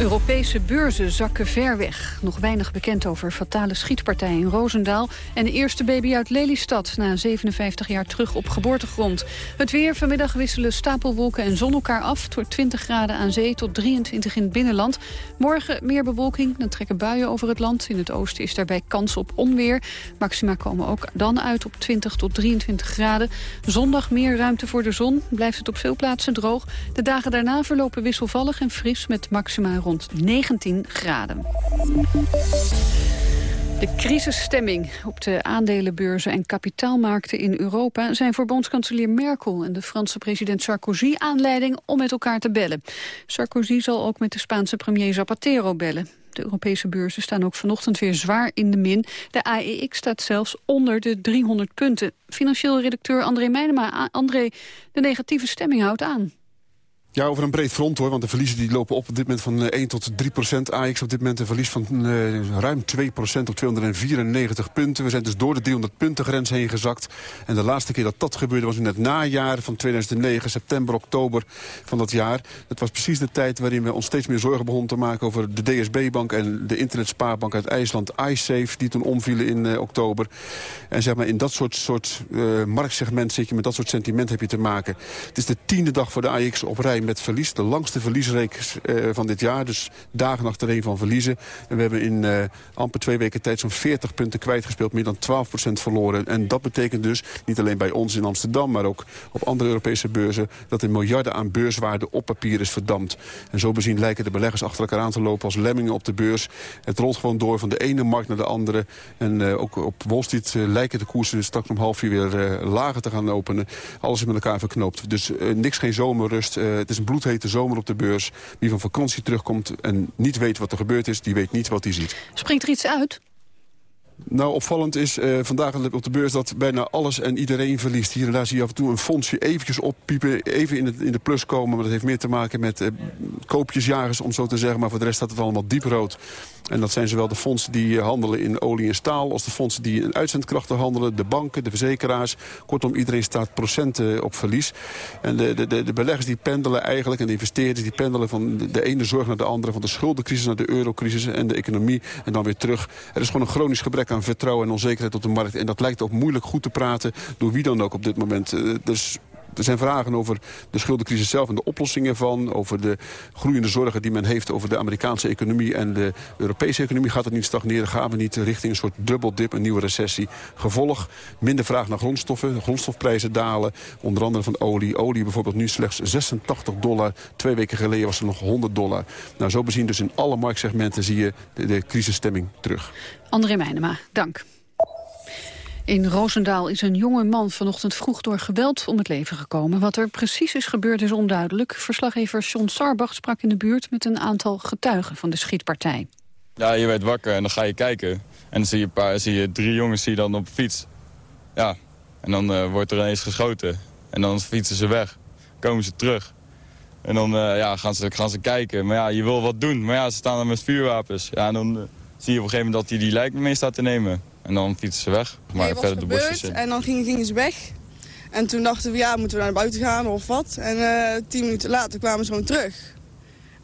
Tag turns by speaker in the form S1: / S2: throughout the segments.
S1: Europese beurzen zakken ver weg. Nog weinig bekend over fatale schietpartij in Roosendaal... en de eerste baby uit Lelystad na 57 jaar terug op geboortegrond. Het weer vanmiddag wisselen stapelwolken en zon elkaar af... door 20 graden aan zee tot 23 in het binnenland. Morgen meer bewolking, dan trekken buien over het land. In het oosten is daarbij kans op onweer. Maxima komen ook dan uit op 20 tot 23 graden. Zondag meer ruimte voor de zon, blijft het op veel plaatsen droog. De dagen daarna verlopen wisselvallig en fris met maxima rond rond 19 graden. De crisisstemming op de aandelenbeurzen en kapitaalmarkten in Europa... zijn voor bondskanselier Merkel en de Franse president Sarkozy aanleiding om met elkaar te bellen. Sarkozy zal ook met de Spaanse premier Zapatero bellen. De Europese beurzen staan ook vanochtend weer zwaar in de min. De AEX staat zelfs onder de 300 punten. Financieel redacteur André Meijnema. André, de negatieve stemming houdt aan.
S2: Ja, over een breed front hoor, want de verliezen die lopen op op dit moment van 1 eh, tot 3 procent. AX op dit moment een verlies van uh, ruim 2 procent op 294 punten. We zijn dus door de 300 punten grens heen gezakt. En de laatste keer dat dat gebeurde was in het najaar van 2009, september, oktober van dat jaar. Dat was precies de tijd waarin we ons steeds meer zorgen begonnen te maken over de DSB-bank en de internetspaarbank uit IJsland, iSafe, die toen omvielen in uh, oktober. En zeg maar in dat soort, soort uh, marktsegment zit je met dat soort sentiment heb je te maken. Het is de tiende dag voor de AX op rij met verlies. De langste verliesreeks uh, van dit jaar. Dus dagen achtereen van verliezen. En we hebben in uh, amper twee weken tijd zo'n 40 punten kwijtgespeeld. Meer dan 12% verloren. En dat betekent dus, niet alleen bij ons in Amsterdam... maar ook op andere Europese beurzen... dat er miljarden aan beurswaarde op papier is verdampt. En zo bezien lijken de beleggers achter elkaar aan te lopen als lemmingen op de beurs. Het rolt gewoon door van de ene markt naar de andere. En uh, ook op Wall Street lijken de koersen straks om half vier weer lager te gaan openen. Alles is met elkaar verknoopt. Dus niks geen zomerrust. het is een bloedhete zomer op de beurs. Wie van vakantie terugkomt en niet weet wat er gebeurd is... die weet niet wat hij ziet.
S1: Springt er iets uit?
S2: Nou, opvallend is uh, vandaag op de beurs dat bijna alles en iedereen verliest. Hier en daar zie je af en toe een fondsje eventjes oppiepen, even in, het, in de plus komen. Maar dat heeft meer te maken met uh, koopjesjagers, om zo te zeggen. Maar voor de rest staat het allemaal diep rood. En dat zijn zowel de fondsen die handelen in olie en staal... als de fondsen die in uitzendkrachten handelen, de banken, de verzekeraars. Kortom, iedereen staat procenten op verlies. En de, de, de beleggers die pendelen eigenlijk, en de investeerders... die pendelen van de ene zorg naar de andere... van de schuldencrisis naar de eurocrisis en de economie en dan weer terug. Er is gewoon een chronisch gebrek aan vertrouwen en onzekerheid op de markt. En dat lijkt ook moeilijk goed te praten door wie dan ook op dit moment. Eh, dus er zijn vragen over de schuldencrisis zelf en de oplossingen ervan. Over de groeiende zorgen die men heeft over de Amerikaanse economie en de Europese economie. Gaat het niet stagneren? Gaan we niet richting een soort dubbeldip, een nieuwe recessie? Gevolg, minder vraag naar grondstoffen. De grondstofprijzen dalen, onder andere van olie. Olie bijvoorbeeld nu slechts 86 dollar. Twee weken geleden was er nog 100 dollar. Nou, zo bezien dus in alle marktsegmenten zie je de, de crisisstemming terug.
S1: André Meijnema, dank. In Roosendaal is een jonge man vanochtend vroeg door geweld om het leven gekomen. Wat er precies is gebeurd is onduidelijk. Verslaggever John Sarbach sprak in de buurt met een aantal getuigen van de schietpartij.
S3: Ja, je werd wakker en dan ga je kijken. En dan zie je, paar, zie je drie jongens die dan op fiets. Ja, en dan uh, wordt er ineens geschoten. En dan fietsen ze weg. Komen ze terug. En dan uh, ja, gaan, ze, gaan ze kijken. Maar ja, je wil wat doen. Maar ja, ze staan er met vuurwapens. Ja, en dan uh, zie je op een gegeven moment dat hij die lijk mee staat te nemen. En dan fietsen ze weg. Maar
S4: nee, verder de bosjes in. En dan gingen, gingen ze weg. En toen dachten we, ja, moeten we naar buiten gaan of wat? En uh, tien minuten later kwamen ze gewoon terug.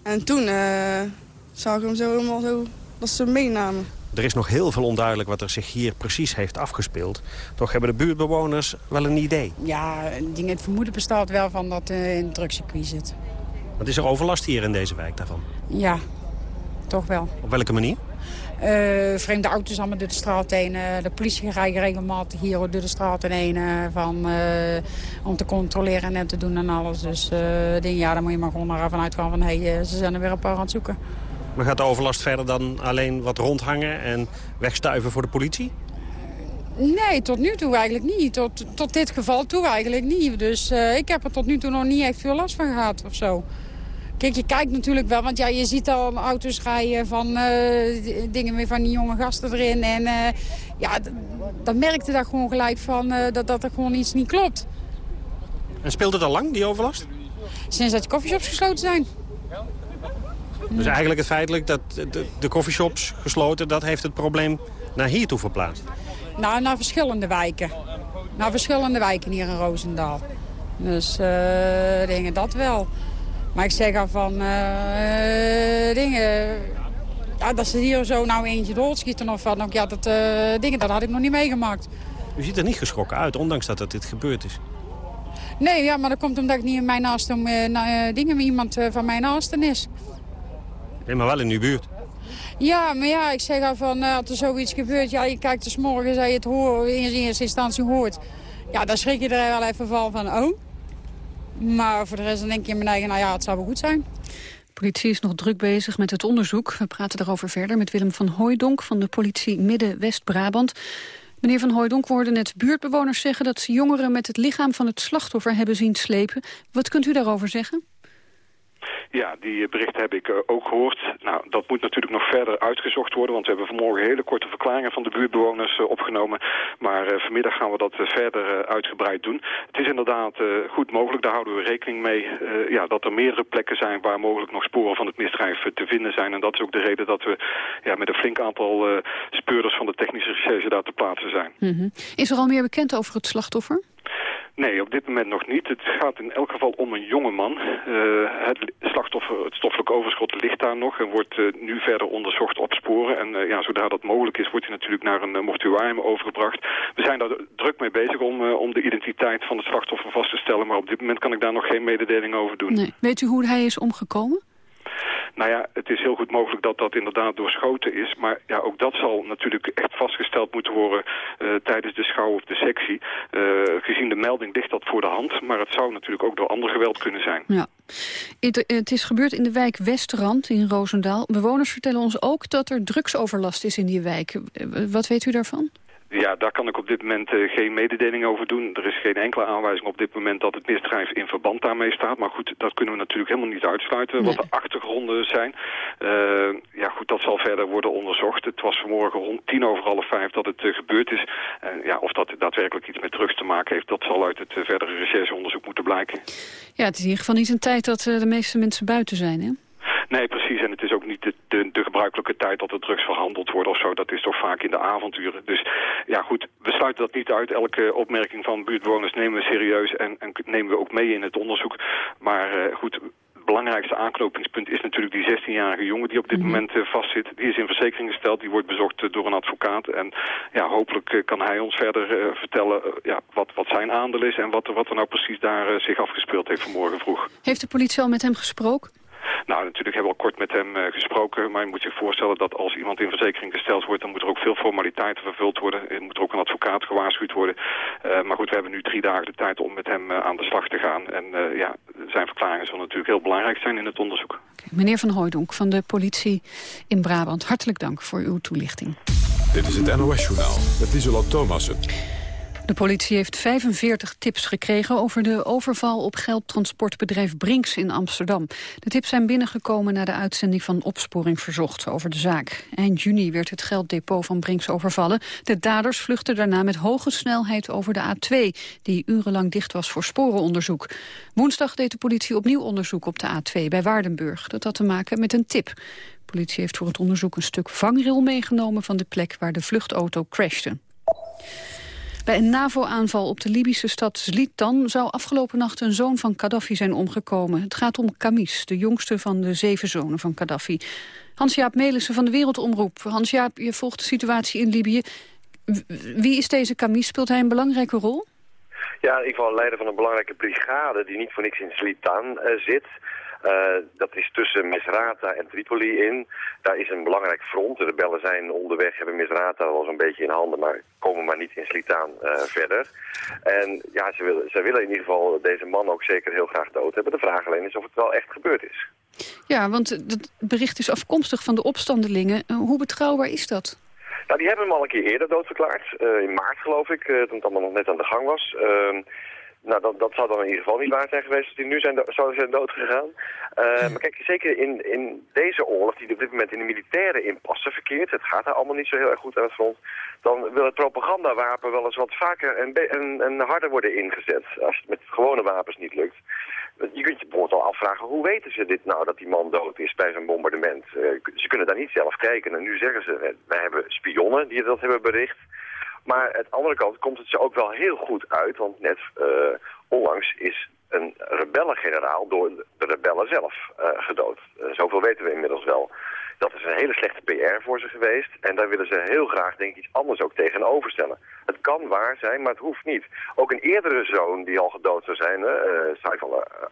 S4: En toen uh, zag ik hem zo helemaal zo, dat ze meenamen.
S5: Er is nog heel veel onduidelijk wat er zich hier precies heeft afgespeeld. Toch hebben de buurtbewoners wel een idee.
S6: Ja, het vermoeden bestaat wel van dat uh, in het drugscircuit zit.
S5: Wat is er overlast hier in deze wijk daarvan?
S6: Ja, toch wel.
S5: Op welke manier?
S6: Uh, vreemde auto's allemaal door de straat heen. Uh, de politie rijdt regelmatig hier door de straat heen. Uh, van, om te controleren en te doen en alles. Dus denk, ja, dan moet je maar gewoon ervan uitgaan van... Hey, ze zijn er weer een paar aan het zoeken.
S5: Maar gaat de overlast verder dan alleen wat rondhangen en wegstuiven voor de politie?
S6: Nee, tot nu toe eigenlijk niet. Tot, tot dit geval toe eigenlijk niet. Dus ik heb er tot nu toe nog niet echt veel last van gehad of zo. Kijk, je kijkt natuurlijk wel, want ja, je ziet al auto's rijden van uh, dingen meer van die jonge gasten erin. En uh, ja, dan merkte dat gewoon gelijk van uh, dat, dat er gewoon iets niet klopt.
S5: En speelt het al lang, die overlast?
S6: Sinds dat de coffeeshops gesloten zijn.
S5: Dus eigenlijk het feitelijk dat de, de coffeeshops gesloten, dat heeft het probleem naar hier toe verplaatst?
S6: Nou, naar verschillende wijken. naar verschillende wijken hier in Roosendaal. Dus uh, dingen dat wel. Maar ik zeg al van uh, dingen... Ja, dat ze hier zo nou eentje doodschieten of wat. Ja, dat, uh, dingen, dat had ik nog niet meegemaakt.
S5: U ziet er niet geschrokken uit, ondanks dat, dat dit gebeurd is.
S6: Nee, ja, maar dat komt omdat ik niet in mijn naaste uh, dingen met iemand van mijn naasten is.
S5: Nee, maar wel in uw buurt.
S6: Ja, maar ja, ik zeg al van, als er zoiets gebeurt... ja, je kijkt dus morgen als je het hoort, in eerste instantie hoort... ja, dan schrik je er wel even van, van oh. Maar voor de rest dan denk je in mijn eigen, nou ja, het zou wel goed zijn.
S1: De politie is nog druk bezig met het onderzoek. We praten daarover verder met Willem van Hooijdonk van de politie Midden-West-Brabant. Meneer Van Hooijdonk, we hoorden net buurtbewoners zeggen... dat ze jongeren met het lichaam van het slachtoffer hebben zien slepen. Wat kunt u daarover zeggen?
S7: Ja, die berichten heb ik eh, ook gehoord. Nou, dat moet natuurlijk nog verder uitgezocht worden, want we hebben vanmorgen hele korte verklaringen van de buurtbewoners eh, opgenomen. Maar uh, vanmiddag gaan we dat verder uitgebreid doen. Het is inderdaad goed mogelijk, daar houden we rekening mee, ja, dat er meerdere plekken zijn waar mogelijk nog sporen van het misdrijf te vinden zijn. En dat is ook de reden dat we ja, met een flink aantal speurders van de technische recherche daar te plaatsen zijn.
S1: Mhm. Is er al meer bekend over het slachtoffer?
S7: Nee, op dit moment nog niet. Het gaat in elk geval om een jonge man. Uh, het slachtoffer, het stoffelijk overschot ligt daar nog en wordt uh, nu verder onderzocht op sporen. En uh, ja, zodra dat mogelijk is, wordt hij natuurlijk naar een mortuarium overgebracht. We zijn daar druk mee bezig om, om de identiteit van het slachtoffer vast te stellen. Maar op dit moment kan ik daar nog geen mededeling over doen.
S1: Nee. Weet u hoe hij is omgekomen?
S7: Nou ja, het is heel goed mogelijk dat dat inderdaad doorschoten is. Maar ja, ook dat zal natuurlijk echt vastgesteld moeten worden uh, tijdens de schouw of de sectie. Uh, gezien de melding ligt dat voor de hand. Maar het zou natuurlijk ook door ander geweld kunnen zijn.
S1: Ja. Het, is gebeurd in de wijk Westrand in Roosendaal. Bewoners vertellen ons ook dat er drugsoverlast is in die wijk. Eh, wat weet u daarvan?
S7: Ja, daar kan ik op dit moment uh, geen mededeling over doen. Er is geen enkele aanwijzing op dit moment dat het misdrijf in verband daarmee staat. Maar goed, dat kunnen we natuurlijk helemaal niet uitsluiten. Wat de achtergronden zijn, uh, ja goed, dat zal verder worden onderzocht. Het was vanmorgen rond tien over half vijf dat het uh, gebeurd is. ja, of dat daadwerkelijk iets met drugs te maken heeft, dat zal uit het verdere rechercheonderzoek moeten blijken.
S1: Ja, het is in ieder geval niet een tijd dat de meeste mensen buiten zijn, hè?
S7: Nee, precies. En het is ook niet de, de, de, gebruikelijke tijd dat er drugs verhandeld worden of zo. Dat is toch vaak in de avonturen. Dus ja, goed, we sluiten dat niet uit. Elke opmerking van buurtbewoners nemen we serieus en, en nemen we ook mee in het onderzoek. Maar uh, goed, het belangrijkste aanknopingspunt is natuurlijk die 16-jarige jongen die op dit mhm. moment uh, vastzit. Die is in verzekering gesteld, die wordt bezocht uh, door een advocaat. En ja, hopelijk uh, kan hij ons verder vertellen ja, wat, wat zijn aandeel is en wat, wat er nou precies daar zich afgespeeld heeft vanmorgen vroeg.
S1: Heeft de politie al met hem gesproken?
S7: Nou, natuurlijk hebben we al kort met hem uh, gesproken. Maar je moet zich voorstellen dat als iemand in verzekering gesteld wordt... dan moet er ook veel formaliteiten vervuld worden. Er moet er ook een advocaat gewaarschuwd worden. Uh, maar goed, we hebben nu drie dagen de tijd om met hem uh, aan de slag te gaan. En ja, zijn verklaringen zullen natuurlijk heel belangrijk zijn in het onderzoek.
S1: Okay. Meneer Van Hooydonk van de politie in Brabant, hartelijk dank voor uw toelichting.
S8: Dit is het NOS Journaal met Isola Thomassen.
S1: De politie heeft 45 tips gekregen over de overval op geldtransportbedrijf Brinks in Amsterdam. De tips zijn binnengekomen na de uitzending van Opsporing Verzocht over de zaak. Eind juni werd het gelddepot van Brinks overvallen. De daders vluchtten daarna met hoge snelheid over de A2, die urenlang dicht was voor sporenonderzoek. Woensdag deed de politie opnieuw onderzoek op de A2 bij Waardenburg. Dat had te maken met een tip. De politie heeft voor het onderzoek een stuk vangrail meegenomen van de plek waar de vluchtauto crashte. Bij een NAVO-aanval op de Libische stad Zlitan zou afgelopen nacht een zoon van Gaddafi zijn omgekomen. Het gaat om Kamis, de jongste van de zeven zonen van Gaddafi. Hans-Jaap Melissen van de Wereldomroep. Hans-Jaap, je volgt de situatie in Libië. Wie is deze Kamis? Speelt hij een belangrijke rol?
S9: Ja, in ieder leider van een belangrijke brigade die niet voor niks in Slitan uh, zit. Uh, dat is tussen Misrata en Tripoli in. Daar is een belangrijk front. De rebellen zijn onderweg, hebben Misrata wel zo'n beetje in handen, maar komen maar niet in Slitaan uh, verder. En ja, ze willen, ze willen in ieder geval deze man ook zeker heel graag dood hebben. De vraag alleen is of het wel echt gebeurd is.
S1: Ja, want het bericht is afkomstig van de opstandelingen. Uh, hoe betrouwbaar is dat?
S9: Nou, die hebben hem al een keer eerder doodverklaard. in maart geloof ik, toen het allemaal nog net aan de gang was. Nou, dat, dat zou dan in ieder geval niet waar zijn geweest als die nu zijn zouden zijn doodgegaan. Uh, maar kijk, zeker in, in deze oorlog, die op dit moment in de militaire impasse verkeert, het gaat daar allemaal niet zo heel erg goed aan het front, dan wil het propagandawapen wel eens wat vaker en, en, en harder worden ingezet, als het met gewone wapens niet lukt. Je kunt je bijvoorbeeld al afvragen, hoe weten ze dit nou, dat die man dood is bij zo'n bombardement? Uh, ze kunnen daar niet zelf kijken en nu zeggen ze, wij hebben spionnen die dat hebben bericht. Maar aan de andere kant komt het ze ook wel heel goed uit, want net onlangs is een rebellengeneraal door de rebellen zelf gedood. zoveel weten we inmiddels wel. Dat is een hele slechte PR voor ze geweest. En daar willen ze heel graag denk ik iets anders ook tegenover stellen. Het kan waar zijn, maar het hoeft niet. Ook een eerdere zoon die al gedood zou zijn, uh, Saif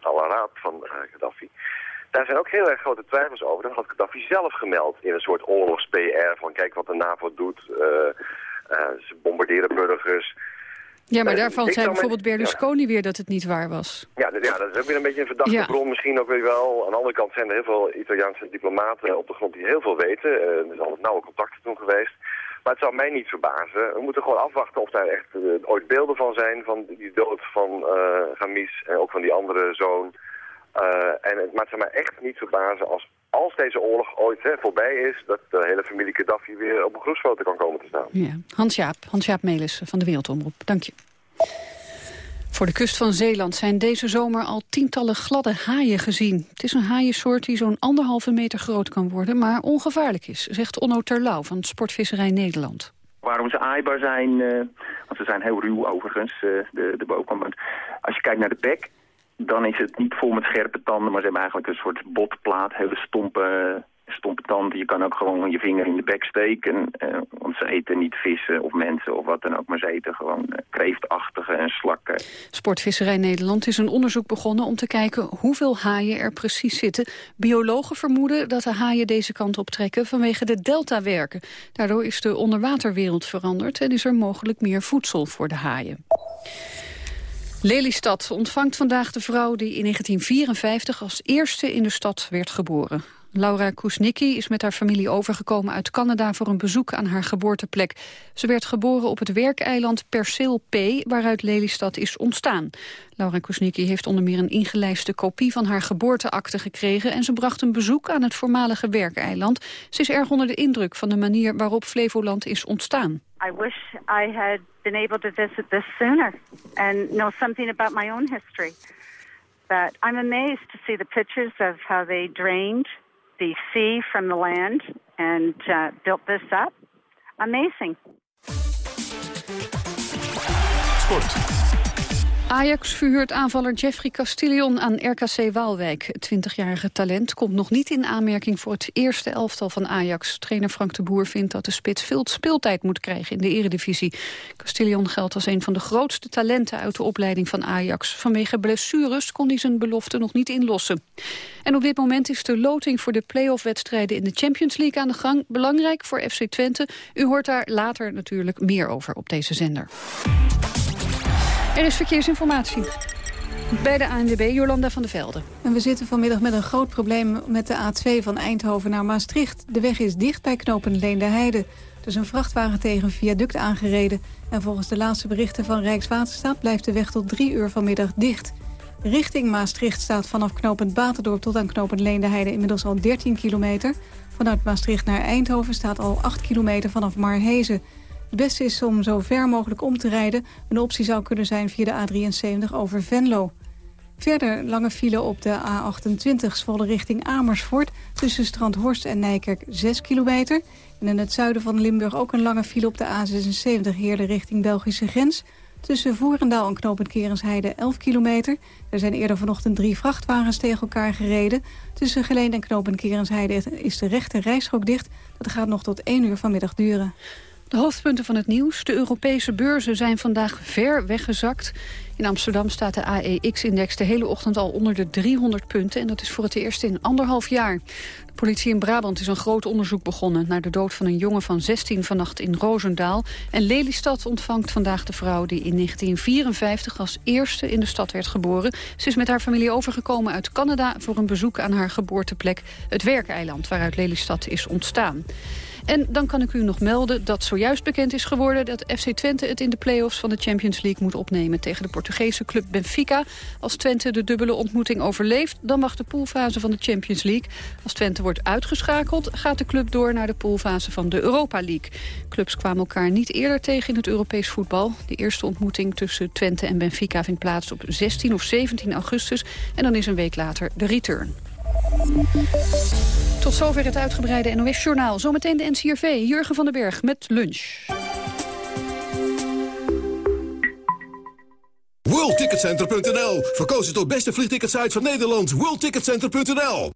S9: al-Arab van Gaddafi. Daar zijn ook heel erg grote twijfels over. Dat had Gaddafi zelf gemeld in een soort oorlogs-PR. Van kijk wat de NAVO doet. Ze bombarderen burgers.
S1: Ja, maar daarvan zei bijvoorbeeld Berlusconi weer dat het niet waar was.
S9: Ja, ja, dat is ook weer een beetje een verdachte bron misschien ook weer wel. Aan de andere kant zijn er heel veel Italiaanse diplomaten op de grond die heel veel weten. Uh, er is altijd nauwe contacten toen geweest. Maar het zou mij niet verbazen. We moeten gewoon afwachten of daar echt uh, ooit beelden van zijn... van die dood van uh, Gamis en ook van die andere zoon. en het, maar het zou mij echt niet verbazen als als deze oorlog ooit hè, voorbij is... dat de hele familie Gaddafi weer op een groepsfoto kan komen te staan.
S1: Ja. Hans-Jaap, Hans-Jaap Melis van de Wereldomroep. Dank je. Voor de kust van Zeeland zijn deze zomer al tientallen gladde haaien gezien. Het is een haaiensoort die zo'n anderhalve meter groot kan worden... maar ongevaarlijk is, zegt Onno Terlouw van Sportvisserij Nederland.
S10: Waarom ze aaibaar zijn, uh, want ze zijn heel ruw overigens, uh, de, de bovenkant. Als je kijkt naar de bek, dan is het niet vol met scherpe tanden, maar ze hebben eigenlijk een soort botplaat, hele stompe, stompe tanden. Je kan ook gewoon je vinger in de bek steken, eh, want ze eten niet vissen of mensen of wat dan ook, maar ze eten gewoon eh, kreeftachtige en slakken.
S1: Sportvisserij Nederland is een onderzoek begonnen om te kijken hoeveel haaien er precies zitten. Biologen vermoeden dat de haaien deze kant op trekken vanwege de deltawerken. Daardoor is de onderwaterwereld veranderd en is er mogelijk meer voedsel voor de haaien. Lelystad ontvangt vandaag de vrouw die in 1954 als eerste in de stad werd geboren. Laura Kusnicki is met haar familie overgekomen uit Canada voor een bezoek aan haar geboorteplek. Ze werd geboren op het werkeiland Perceel P, waaruit Lelystad is ontstaan. Laura Kusnicki heeft onder meer een ingelijste kopie van haar geboorteakte gekregen en ze bracht een bezoek aan het voormalige werkeiland. Ze is erg onder de indruk van de manier waarop Flevoland is ontstaan.
S11: Been able to visit this sooner and know something about my own history. But I'm amazed to see the pictures of how they drained the sea from the land and uh, built this up. Amazing.
S8: Sport.
S1: Ajax verhuurt aanvaller Jeffrey Castillon aan RKC Waalwijk. Het 20-jarige talent komt nog niet in aanmerking voor het eerste elftal van Ajax. Trainer Frank de Boer vindt dat de spits veel speeltijd moet krijgen in de eredivisie. Castillon geldt als een van de grootste talenten uit de opleiding van Ajax. Vanwege blessures kon hij zijn belofte nog niet inlossen. En op dit moment is de loting voor de play-off-wedstrijden in de Champions League aan de gang. Belangrijk voor FC Twente. U hoort daar later natuurlijk meer over op deze zender. Er is verkeersinformatie. Bij de ANWB, Jolanda van der Velde.
S12: En we zitten vanmiddag met een groot probleem met de A2 van Eindhoven naar Maastricht. De weg is dicht bij knopen Leende Heide. Er is een vrachtwagen tegen een viaduct aangereden. En volgens de laatste berichten van Rijkswaterstaat... blijft de weg tot drie uur vanmiddag dicht. Richting Maastricht staat vanaf knopend Baterdorp tot aan knopend Leende Heide... inmiddels al 13 kilometer. Vanuit Maastricht naar Eindhoven staat al 8 kilometer vanaf Marhezen... Het beste is om zo ver mogelijk om te rijden. Een optie zou kunnen zijn via de A73 over Venlo. Verder lange file op de A28 Zwolle richting Amersfoort... tussen Strandhorst en Nijkerk 6 kilometer. En in het zuiden van Limburg ook een lange file op de A76 Heerlen richting Belgische grens... Tussen Voerendaal en Knopend Kerensheide 11 kilometer. Er zijn eerder vanochtend drie vrachtwagens tegen elkaar gereden. Tussen Geleen en Knopend Kerensheide is de rechte rijstrook dicht. Dat gaat nog tot 1 uur vanmiddag duren.
S1: De hoofdpunten van het nieuws. De Europese beurzen zijn vandaag ver weggezakt. In Amsterdam staat de AEX-index de hele ochtend al onder de 300 punten... en dat is voor het eerst in anderhalf jaar. De politie in Brabant is een groot onderzoek begonnen... naar de dood van een jongen van 16 vannacht in Roosendaal. En Lelystad ontvangt vandaag de vrouw die in 1954 als eerste in de stad werd geboren. Ze is met haar familie overgekomen uit Canada... voor een bezoek aan haar geboorteplek, het Werkeiland... waaruit Lelystad is ontstaan. En dan kan ik u nog melden dat zojuist bekend is geworden... dat FC Twente het in de play-offs van de Champions League moet opnemen... tegen de Portugese club Benfica. Als Twente de dubbele ontmoeting overleeft... dan mag de poolfase van de Champions League. Als Twente wordt uitgeschakeld, gaat de club door naar de poolfase van de Europa League. Clubs kwamen elkaar niet eerder tegen in het Europees voetbal. De eerste ontmoeting tussen Twente en Benfica vindt plaats op 16 of 17 augustus. En dan is een week later de return. Tot zover het uitgebreide NOS-journaal. Zometeen de NCRV, Jurgen van den Berg met lunch.
S13: WorldTicketCenter.nl, verkozen tot beste vliegticketsite van Nederland. WorldTicketCenter.nl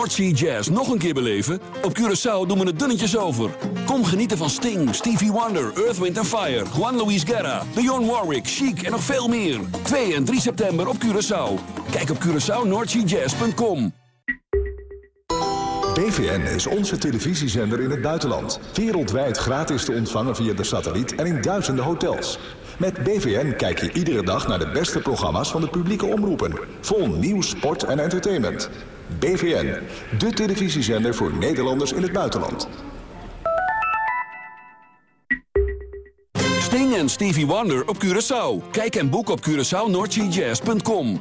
S14: Noordsea Jazz nog een keer beleven? Op Curaçao doen we het dunnetjes over. Kom genieten van Sting, Stevie Wonder, Earth, Wind Fire... Juan Luis Guerra, Dionne Warwick, Chic en nog veel meer. 2 en 3 september op Curaçao. Kijk op CuraçaoNoordseaJazz.com.
S15: BVN is onze televisiezender in het buitenland. Wereldwijd gratis te ontvangen via de satelliet en in duizenden hotels. Met BVN kijk je iedere dag naar de beste programma's van de publieke omroepen. Vol nieuws, sport en entertainment. BVN, de televisiezender voor Nederlanders in het buitenland.
S14: Sting en Stevie Wonder op Curaçao. Kijk en boek op CuraçaoNoordseaJazz.com.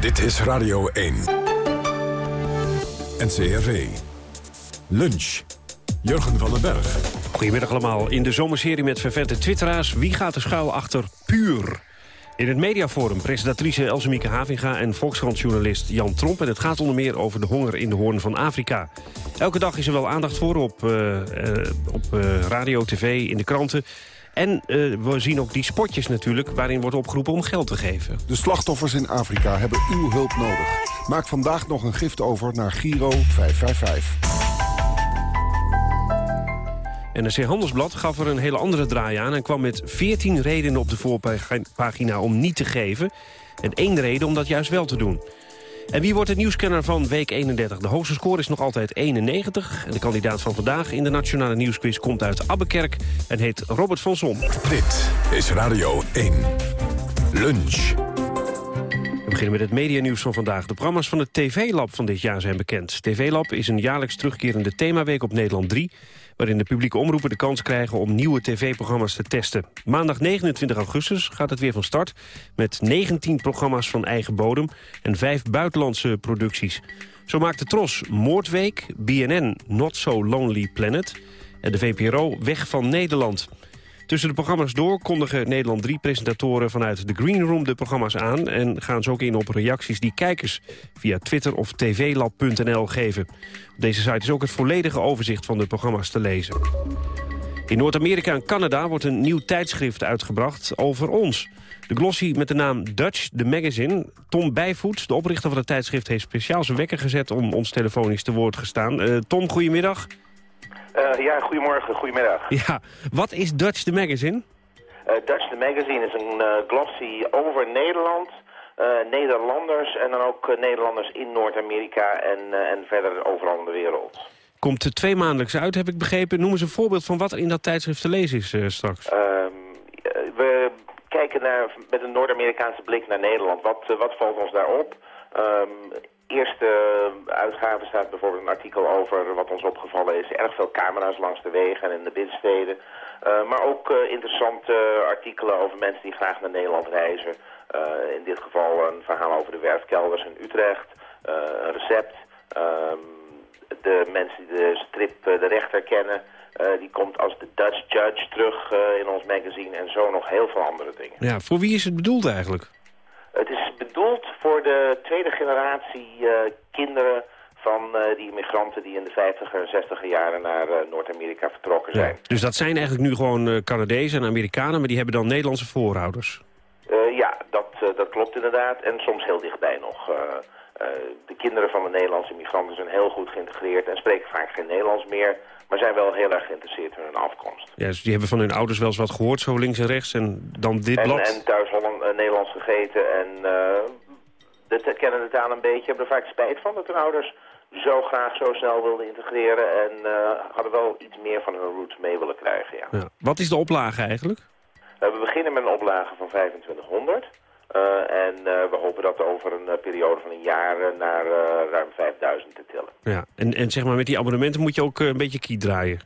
S8: Dit is Radio 1. NCRV. Lunch. Jurgen van den Berg.
S5: Goedemiddag allemaal. In de zomerserie met vervente twitteraars... Wie gaat de schuil achter Puur? In het mediaforum presentatrice Elsemieke Havinga en Volkskrant-journalist Jan Tromp. En het gaat onder meer over de honger in de hoorn van Afrika. Elke dag is er wel aandacht voor op, uh, uh, op uh, radio, tv, in de kranten. En we zien ook die spotjes natuurlijk waarin wordt opgeroepen om geld te geven.
S16: De slachtoffers in Afrika hebben uw hulp nodig. Maak vandaag nog een gift over naar Giro 555.
S5: NRC Handelsblad gaf er een hele andere draai aan... en kwam met 14 redenen op de voorpagina om niet te geven... en één reden om dat juist wel te doen. En wie wordt de nieuwscanner van week 31? De hoogste score is nog altijd 91. En de kandidaat van vandaag in de Nationale Nieuwsquiz komt uit Abbekerk... en heet Robert van Zon.
S8: Dit is Radio 1. Lunch.
S5: Beginnen met het medianieuws van vandaag. De programma's van het TV-lab van dit jaar zijn bekend. TV-lab is een jaarlijks terugkerende themaweek op Nederland 3 waarin de publieke omroepen de kans krijgen om nieuwe tv-programma's te testen. Maandag 29 augustus gaat het weer van start met 19 programma's van eigen bodem en vijf buitenlandse producties. Zo maakt de Tros Moordweek, BNN Not So Lonely Planet en de VPRO Weg van Nederland. Tussen de programma's door kondigen Nederland 3-presentatoren vanuit de Green Room de programma's aan... en gaan ze ook in op reacties die kijkers via Twitter of tvlab.nl geven. Op deze site is ook het volledige overzicht van de programma's te lezen. In Noord-Amerika en Canada wordt een nieuw tijdschrift uitgebracht over ons. De glossy met de naam Dutch, the magazine. Tom Bijvoet, de oprichter van het tijdschrift, heeft speciaal zijn wekker gezet... om ons telefonisch te woord gestaan. Uh, Tom, goedemiddag.
S17: Uh, ja, goedemorgen, goedemiddag.
S5: Ja, wat is Dutch the Magazine?
S17: Uh, Dutch the Magazine is een uh, glossy over Nederland, Nederlanders en dan ook Nederlanders in Noord-Amerika en, en verder overal in de wereld.
S5: Komt er twee maandelijks uit, heb ik begrepen. Noem eens een voorbeeld van wat er in dat tijdschrift te lezen is straks.
S17: Ehm, we kijken naar, met een Noord-Amerikaanse blik naar Nederland. Wat, wat valt ons daarop? Eerste uitgave staat bijvoorbeeld een artikel over wat ons opgevallen is. Erg veel camera's langs de wegen en in de binnensteden. Uh, maar ook uh, interessante artikelen over mensen die graag naar Nederland reizen. In dit geval een verhaal over de werfkelders in Utrecht. een recept. Ehm, de mensen die de strip De Rechter kennen. die komt als de Dutch Judge terug in ons magazine. En zo nog heel veel andere dingen.
S5: Ja, voor wie is het bedoeld eigenlijk?
S17: Het is bedoeld voor de tweede generatie uh, kinderen van uh, die immigranten die in de 50er en 60er jaren naar uh, Noord-Amerika vertrokken zijn.
S5: Ja, dus dat zijn eigenlijk nu gewoon Canadezen en Amerikanen, maar die hebben dan Nederlandse voorouders?
S17: ja, dat, dat klopt inderdaad. En soms heel dichtbij nog. de kinderen van de Nederlandse immigranten zijn heel goed geïntegreerd en spreken vaak geen Nederlands meer maar zijn wel heel erg geïnteresseerd in hun afkomst.
S5: Ja, dus die hebben van hun ouders wel eens wat gehoord, zo links en rechts, en dan dit
S17: en,
S5: blad?
S17: En thuis Holland, uh, Nederlands gegeten en uh, de, kennen de taal een beetje, hebben er vaak spijt van dat hun ouders zo graag zo snel wilden integreren en hadden wel iets meer van hun roots mee willen krijgen, ja.
S5: ja. Wat is de oplage eigenlijk?
S17: we beginnen met een oplage van 2500. Uh, en uh, we hopen dat over een uh, periode van een jaar naar ruim 5000 te tillen.
S5: Ja, en, en zeg maar met die abonnementen moet je ook een beetje kiet draaien?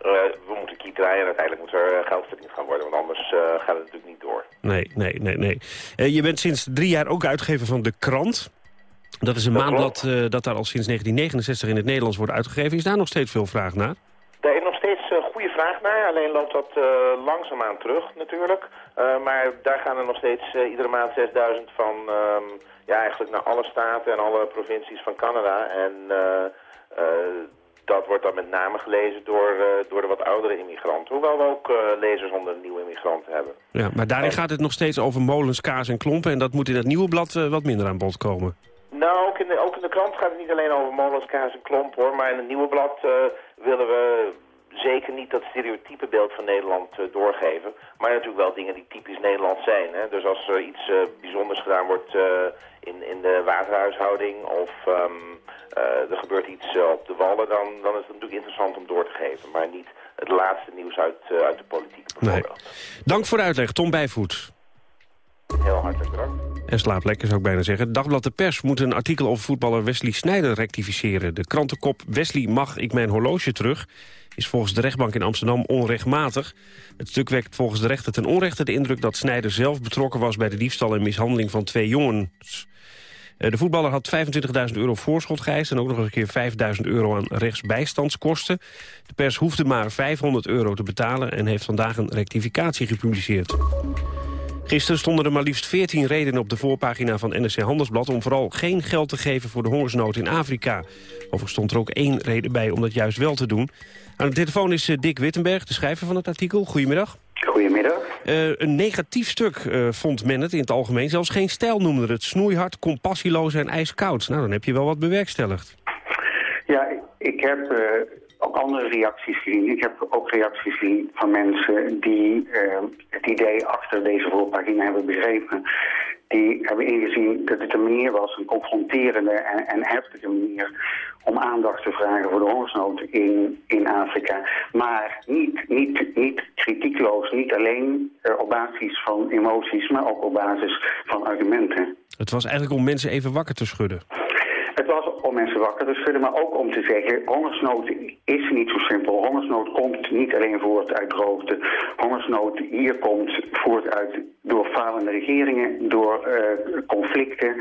S17: we moeten kiet draaien en uiteindelijk moet er geld verdiend gaan worden, want anders gaat het natuurlijk niet door.
S5: Nee, nee, nee, nee. je bent sinds drie jaar ook uitgever van De Krant. Dat is een dat maandblad dat daar al sinds 1969 in het Nederlands wordt uitgegeven. Is daar nog steeds veel vraag naar?
S17: Daar is nog steeds goede vraag naar, alleen loopt dat langzaamaan terug natuurlijk. Uh, maar daar gaan er nog steeds uh, iedere maand 6000 van, um, ja, eigenlijk naar alle staten en alle provincies van Canada. En dat wordt dan met name gelezen door, eh, door de wat oudere immigranten. Hoewel we ook uh, lezers onder de nieuwe immigranten hebben.
S5: Ja, maar daarin gaat het nog steeds over molens, kaas en klompen... en dat moet in het nieuwe blad wat minder aan bod komen.
S17: Nou, ook in, de, ook in de krant gaat het niet alleen over molens, kaas en klompen, hoor. Maar in het nieuwe blad willen we zeker niet dat stereotype beeld van Nederland doorgeven. Maar natuurlijk wel dingen die typisch Nederlands zijn. Hè? Dus als er iets bijzonders gedaan wordt in, in de waterhuishouding of... Um, uh, er gebeurt iets op de wallen, dan, dan is het natuurlijk interessant om door te geven. Maar niet het laatste nieuws uit, uit de politiek bijvoorbeeld.
S5: Nee. Dank voor de uitleg, Tom Bijvoet.
S17: Heel hartelijk.
S5: En slaap lekker, zou ik bijna zeggen. Dagblad De Pers moet een artikel over voetballer Wesley Sneijder rectificeren. De krantenkop Wesley mag ik mijn horloge terug is volgens de rechtbank in Amsterdam onrechtmatig. Het stuk wekt volgens de rechter ten onrechte de indruk dat Snijder zelf betrokken was bij de diefstal en mishandeling van twee jongens. Eh, de voetballer had 25.000 euro voorschot geëist... en ook nog eens een keer 5.000 euro aan rechtsbijstandskosten. De pers hoefde maar 500 euro te betalen... en heeft vandaag een rectificatie gepubliceerd. Gisteren stonden er maar liefst 14 redenen op de voorpagina van NRC Handelsblad... om vooral geen geld te geven voor de hongersnood in Afrika. Overigens stond er ook één reden bij om dat juist wel te doen. Aan de telefoon is eh, Dick Wittenberg, de schrijver van het artikel. Goedemiddag.
S18: Goedemiddag.
S5: Uh, een negatief stuk uh, vond men het in het algemeen. Zelfs geen stijl noemde het. Snoeihard, compassieloos en ijskoud. Nou, dan heb je wel wat bewerkstelligd.
S18: Ja, ik heb uh, ook andere reacties gezien. Ik heb ook reacties gezien van mensen die het idee achter deze voorpagina hebben begrepen die hebben ingezien dat het een manier was, een confronterende en, en, heftige manier om aandacht te vragen voor de hongersnood in, in Afrika. Maar niet, niet, niet kritiekloos, niet alleen uh, op basis van emoties, maar ook op basis van argumenten.
S5: Het was eigenlijk om mensen even wakker te schudden.
S18: Het was om mensen wakker te schudden, maar ook om te zeggen... hongersnood is niet zo simpel. Hongersnood komt niet alleen voort uit droogte. Hongersnood hier komt voort uit door falende regeringen, door uh, conflicten.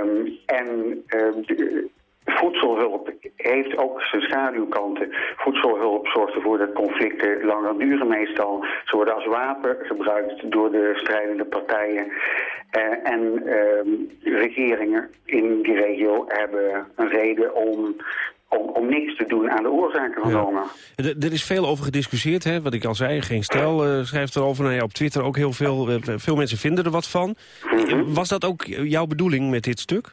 S18: Um, en uh, Voedselhulp heeft ook zijn schaduwkanten. Voedselhulp zorgt ervoor dat conflicten langer duren meestal. Ze worden als wapen gebruikt door de strijdende partijen. Uh, en uh, regeringen in die regio hebben een reden om om, om, niks te doen aan de oorzaken van ja. honger.
S5: Er is veel over gediscussieerd, hè? wat ik al zei. Geen stijl uh, schrijft erover. Nou ja, op Twitter ook heel veel. Uh, veel mensen vinden er wat van. Mm -hmm. Was dat ook jouw bedoeling met dit stuk?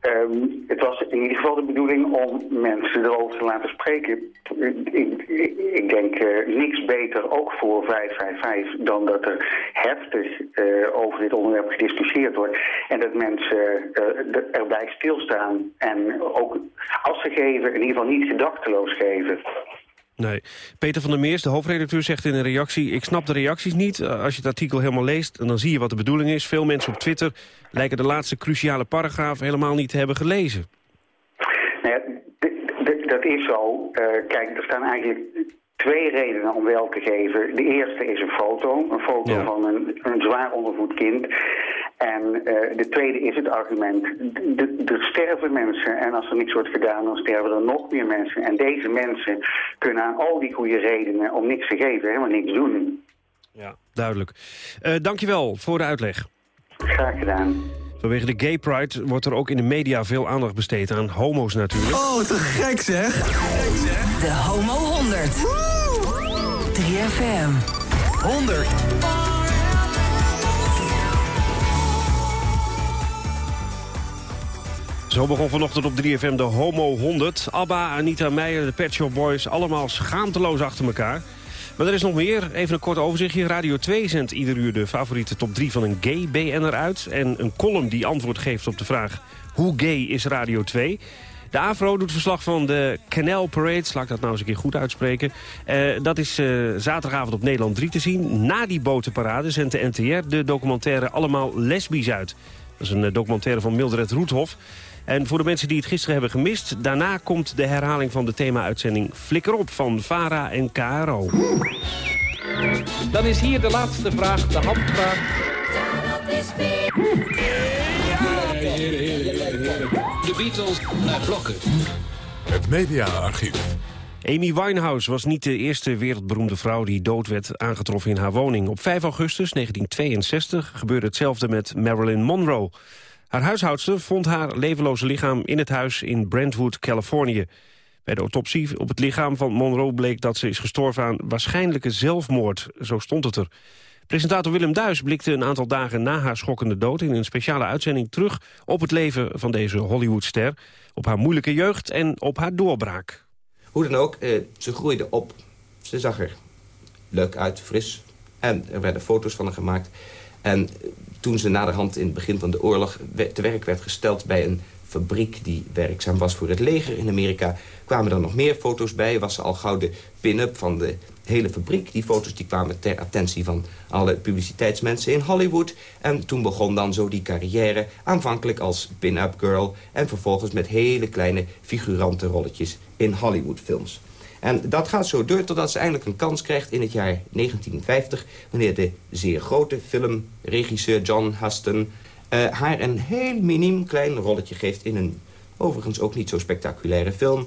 S18: Um, in ieder geval de bedoeling om mensen erover te laten spreken. Ik, ik, denk uh, niks beter, ook voor 555, dan dat er heftig uh, over dit onderwerp gediscussieerd wordt. En dat mensen uh, erbij stilstaan en ook als ze geven, in ieder geval niet gedachteloos geven.
S5: Nee. Peter van der Meers, de hoofdredacteur, zegt in een reactie... ik snap de reacties niet. Als je het artikel helemaal leest, dan zie je wat de bedoeling is. Veel mensen op Twitter lijken de laatste cruciale paragraaf... helemaal niet te hebben gelezen.
S18: Nou ja, dat is zo. Uh, kijk, er staan eigenlijk twee redenen om wel te geven. De eerste is een foto. Een foto ja. van een, een zwaar ondervoed kind. En uh, de tweede is het argument, er sterven mensen en als er niks wordt gedaan, dan sterven er nog meer mensen. En deze mensen kunnen aan al die goede redenen om niks te geven helemaal niks doen.
S5: Ja, duidelijk. Uh, dankjewel voor de uitleg.
S18: Graag gedaan.
S5: Vanwege de Gay Pride wordt er ook in de media veel aandacht besteed aan homo's natuurlijk.
S19: Oh, te gek zeg!
S20: De Homo 100. 3FM.
S19: 100.
S5: Zo begon vanochtend op 3FM de Homo 100. Abba, Anita Meijer, de Pet Shop Boys, allemaal schaamteloos achter elkaar. Maar er is nog meer. Even een kort overzichtje. Radio 2 zendt ieder uur de favoriete top 3 van een gay BN'er uit. En een column die antwoord geeft op de vraag... hoe gay is Radio 2? De AVRO doet verslag van de Canal Parade. Laat ik dat nou eens een keer goed uitspreken. Uh, dat is uh, zaterdagavond op Nederland 3 te zien. Na die botenparade zendt de NTR de documentaire Allemaal Lesbisch uit. Dat is een documentaire van Mildred Roethoff. En voor de mensen die het gisteren hebben gemist... daarna komt de herhaling van de thema-uitzending Flikker op van VARA en KRO.
S21: Dan is hier de laatste vraag, de handvraag. De Beatles naar blokken.
S8: Het mediaarchief.
S5: Amy Winehouse was niet de eerste wereldberoemde vrouw die dood werd aangetroffen in haar woning. Op 5 augustus 1962 gebeurde hetzelfde met Marilyn Monroe. Haar huishoudster vond haar levenloze lichaam in het huis in Brentwood, Californië. Bij de autopsie op het lichaam van Monroe bleek dat ze is gestorven aan waarschijnlijke zelfmoord. Zo stond het er. Presentator Willem Duis blikte een aantal dagen na haar schokkende dood... in een speciale uitzending terug op het leven van deze Hollywoodster... op haar moeilijke jeugd en op haar doorbraak.
S22: Hoe dan ook, eh, ze groeide op. Ze zag er leuk uit, fris. En er werden foto's van haar gemaakt. En toen ze naderhand in het begin van de oorlog te werk werd gesteld... bij een fabriek die werkzaam was voor het leger in Amerika... kwamen er nog meer foto's bij. Was ze al gauw de pin-up van de hele fabriek. Die foto's die kwamen ter attentie van alle publiciteitsmensen in Hollywood. En toen begon dan zo die carrière. Aanvankelijk als pin-up girl. En vervolgens met hele kleine figurante rolletjes in Hollywoodfilms. En dat gaat zo door totdat ze eindelijk een kans krijgt in het jaar 1950... wanneer de zeer grote filmregisseur John Huston... Uh, haar een heel miniem klein rolletje geeft in een overigens ook niet zo spectaculaire film...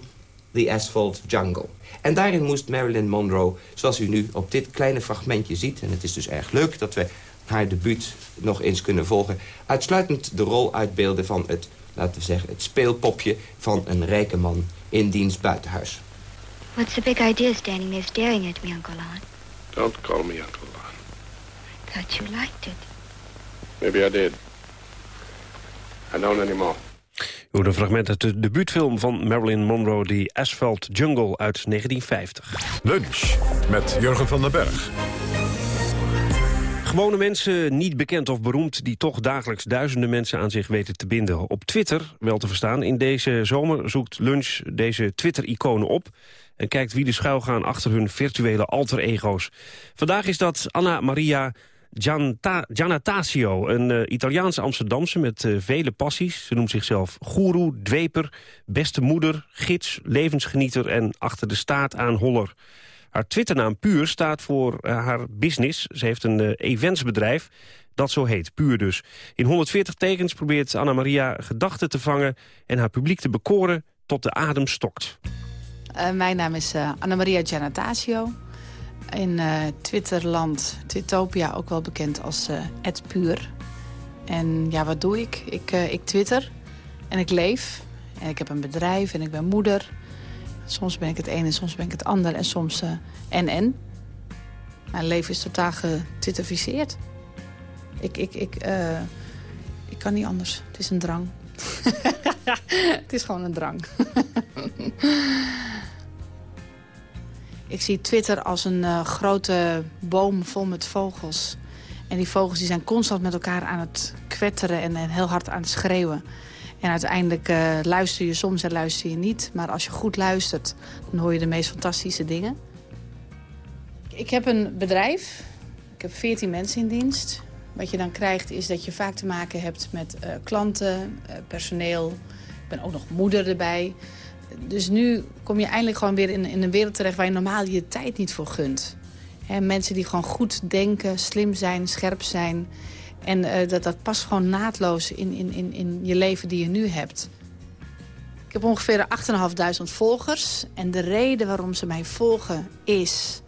S22: The Asphalt Jungle. En daarin moest Marilyn Monroe, zoals u nu op dit kleine fragmentje ziet... en het is dus erg leuk dat we haar debuut nog eens kunnen volgen... uitsluitend de rol uitbeelden van het, laten we zeggen, het speelpopje... van een rijke man in diens buitenhuis.
S23: What's the big idea standing there staring at me, Uncle Lon?
S24: Don't call me Uncle Lon.
S23: Thought you liked it.
S24: Maybe I did. I don't anymore.
S5: Hoort een fragment uit de debuutfilm van Marilyn Monroe... The Asphalt Jungle uit 1950.
S8: Lunch met Jurgen van den Berg.
S5: Gewone mensen, niet bekend of beroemd... die toch dagelijks duizenden mensen aan zich weten te binden. Op Twitter, wel te verstaan. In deze zomer zoekt Lunch deze Twitter-iconen op... en kijkt wie de schuil gaan achter hun virtuele alter-ego's. Vandaag is dat Anna Maria Giannatasio, een uh, Italiaanse Amsterdamse met uh, vele passies. Ze noemt zichzelf goeroe, dweper, beste moeder, gids, levensgenieter en achter de staat aan holler. Haar Twitternaam Puur staat voor uh, haar business. Ze heeft een eventsbedrijf dat zo heet, Puur dus. In 140 tekens probeert Anna Maria gedachten te vangen... en haar publiek te bekoren tot de adem stokt.
S25: mijn naam is Anna Maria Giannatasio in uh, Twitterland, Twitopia, ook wel bekend als uh, Puur. En ja, wat doe ik? Ik, uh, ik twitter en ik leef. En ik heb een bedrijf en ik ben moeder. Soms ben ik het een en soms ben ik het ander. En soms en en. Mijn leven is totaal getwitterificeerd. Ik, ik, ik, ik kan niet anders. Het is een drang. het is gewoon een drang. Ik zie Twitter als een uh, grote boom vol met vogels. En die vogels die zijn constant met elkaar aan het kwetteren en, en heel hard aan het schreeuwen. En uiteindelijk uh, luister je soms en luister je niet. Maar als je goed luistert, dan hoor je de meest fantastische dingen. Ik heb een bedrijf. Ik heb 14 mensen in dienst. Wat je dan krijgt is dat je vaak te maken hebt met uh, klanten, personeel. Ik ben ook nog moeder erbij dus nu kom je eindelijk gewoon weer in, in een wereld terecht... waar je normaal je tijd niet voor gunt. mensen die gewoon goed denken, slim zijn, scherp zijn. En uh, dat, dat past gewoon naadloos in, in, in, in je leven die je nu hebt. Ik heb ongeveer 8.500 volgers. En de reden waarom ze mij volgen is...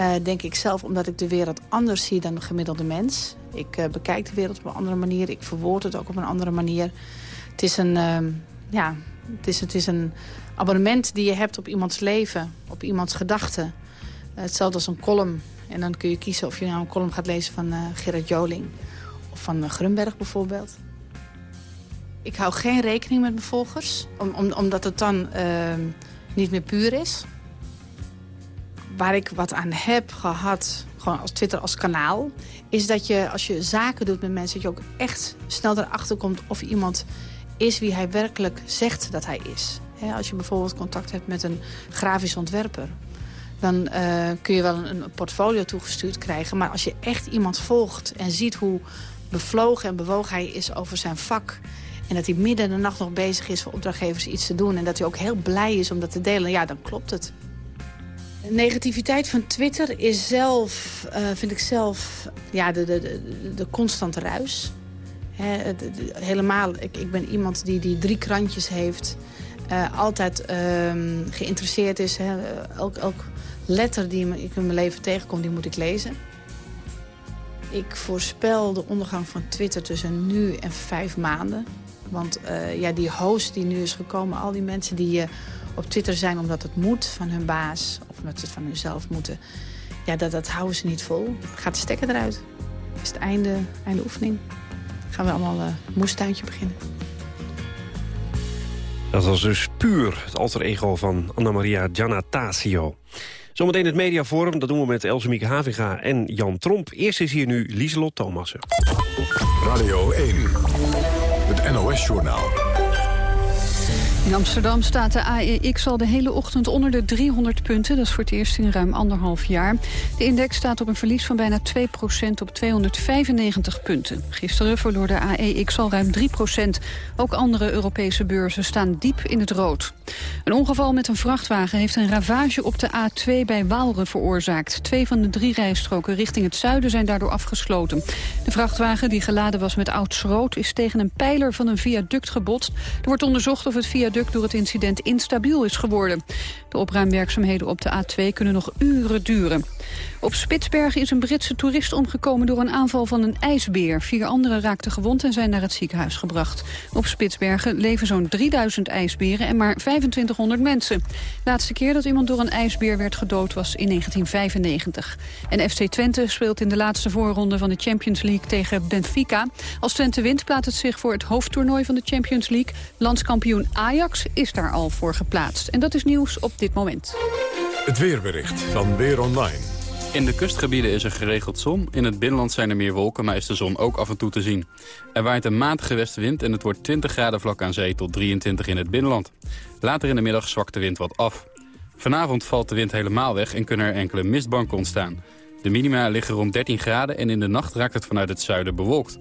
S25: Uh, denk ik zelf omdat ik de wereld anders zie dan de gemiddelde mens. Ik uh, bekijk de wereld op een andere manier. Ik verwoord het ook op een andere manier. Het is een, uh, ja, het is, het is een abonnement die je hebt op iemands leven, op iemands gedachten. Hetzelfde als een column. En dan kun je kiezen of je nou een column gaat lezen van Gerard Joling. Of van Grunberg bijvoorbeeld. Ik hou geen rekening met mijn volgers. Om, om, omdat het dan ehm, niet meer puur is. Waar ik wat aan heb gehad, gewoon als Twitter als kanaal... is dat je als je zaken doet met mensen... dat je ook echt snel erachter komt of iemand is wie hij werkelijk zegt dat hij is. als je bijvoorbeeld contact hebt met een grafisch ontwerper... dan uh, kun je wel een, portfolio toegestuurd krijgen. Maar als je echt iemand volgt en ziet hoe bevlogen en bewogen hij is over zijn vak... en dat hij midden in de nacht nog bezig is voor opdrachtgevers iets te doen... en dat hij ook heel blij is om dat te delen, ja, dan klopt het. Negativiteit van Twitter is zelf, uh, vind ik zelf, ja, de, de, de, de constante ruis helemaal, ik, ik ben iemand die, die drie krantjes heeft. Uh, altijd uh, geïnteresseerd is. Hè. Elk, elk letter die ik in mijn leven tegenkom, die moet ik lezen. Ik voorspel de ondergang van Twitter tussen nu en vijf maanden. Want uh, ja, die host die nu is gekomen, al die mensen die je op Twitter zijn omdat het moet van hun baas... of omdat ze het van hunzelf moeten... ja, dat, dat houden ze niet vol. Gaat de stekker eruit. Is het einde, einde oefening. gaan we allemaal uh, moestuintje beginnen.
S5: Dat was dus puur het alter ego van Anna-Maria Giannatasio. Zometeen het mediaforum, dat doen we met Elsemieke Haviga en Jan Tromp. Eerst is hier nu Lieselot Thomassen.
S8: Radio 1, het NOS-journaal.
S1: In Amsterdam staat de AEX al de hele ochtend onder de 300 punten. Dat is voor het eerst in ruim anderhalf jaar. De index staat op een verlies van bijna 2% op 295 punten. Gisteren verloor de AEX al ruim 3% Ook andere Europese beurzen staan diep in het rood. Een ongeval met een vrachtwagen heeft een ravage op de A2 bij Waalre veroorzaakt. Twee van de drie rijstroken richting het zuiden zijn daardoor afgesloten. De vrachtwagen die geladen was met oud schroot is tegen een pijler van een viaduct gebotst. Er wordt onderzocht of het viaduct door het incident instabiel is geworden. De opruimwerkzaamheden op de A2 kunnen nog uren duren. Op Spitsbergen is een Britse toerist omgekomen door een aanval van een ijsbeer. Vier anderen raakten gewond en zijn naar het ziekenhuis gebracht. Op Spitsbergen leven zo'n 3000 ijsberen en maar 2500 mensen. De laatste keer dat iemand door een ijsbeer werd gedood was in 1995. En FC Twente speelt in de laatste voorronde van de Champions League tegen Benfica. Als Twente wint plaatst het zich voor het hoofdtoernooi van de Champions League. Landskampioen Ajax is daar al voor geplaatst. En dat is nieuws op dit moment.
S8: Het weerbericht van Weer Online.
S26: In de kustgebieden is er geregeld zon. In het binnenland zijn er meer wolken, maar is de zon ook af en toe te zien. Er waait een matige westenwind en het wordt 20 graden vlak aan zee tot 23 in het binnenland. Later in de middag zwakt de wind wat af. Vanavond valt de wind helemaal weg en kunnen er enkele mistbanken ontstaan. De minima liggen rond 13 graden en in de nacht raakt het vanuit het zuiden bewolkt.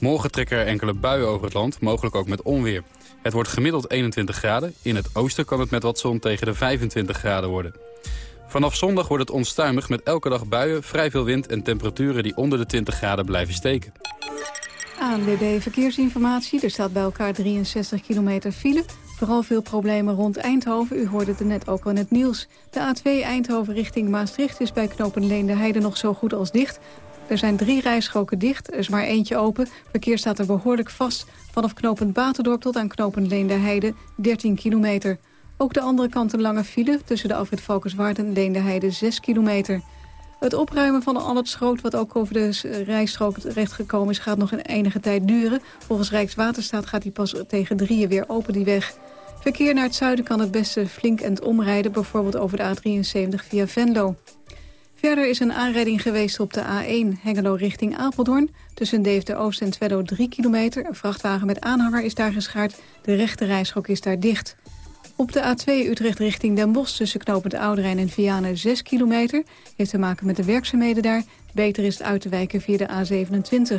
S26: Morgen trekken er enkele buien over het land, mogelijk ook met onweer. Het wordt gemiddeld 21 graden. In het oosten kan het met wat zon tegen de 25 graden worden. Vanaf zondag wordt het onstuimig met elke dag buien, vrij veel wind en temperaturen die onder de 20 graden blijven steken.
S12: ANWB Verkeersinformatie. Er staat bij elkaar 63 kilometer file. Vooral veel problemen rond Eindhoven. U hoorde het net ook al in het nieuws. De A2 Eindhoven richting Maastricht is bij knopen Leende Heide nog zo goed als dicht. Er zijn drie rijstroken dicht, er is maar eentje open. Verkeer staat er behoorlijk vast. Vanaf knooppunt Baterdorp tot aan knooppunt Heide 13 kilometer. Ook de andere kant een lange file tussen de Alfred Leende Heide 6 kilometer. Het opruimen van al het schroot wat ook over de rijstrook terechtgekomen is... gaat nog een enige tijd duren. Volgens Rijkswaterstaat gaat die pas tegen drieën weer open, die weg. Verkeer naar het zuiden kan het beste flink en omrijden... bijvoorbeeld over de A73 via Venlo. Verder is een aanrijding geweest op de A1 Hengelo richting Apeldoorn. Tussen Deventer-Oost en Twello 3 kilometer. Een vrachtwagen met aanhanger is daar geschaard. De rechte rijstrook is daar dicht. Op de A2 Utrecht richting Den Bosch tussen knopend Ouderijn en Vianen 6 kilometer. Heeft te maken met de werkzaamheden daar. Beter is het uit te wijken via de A27.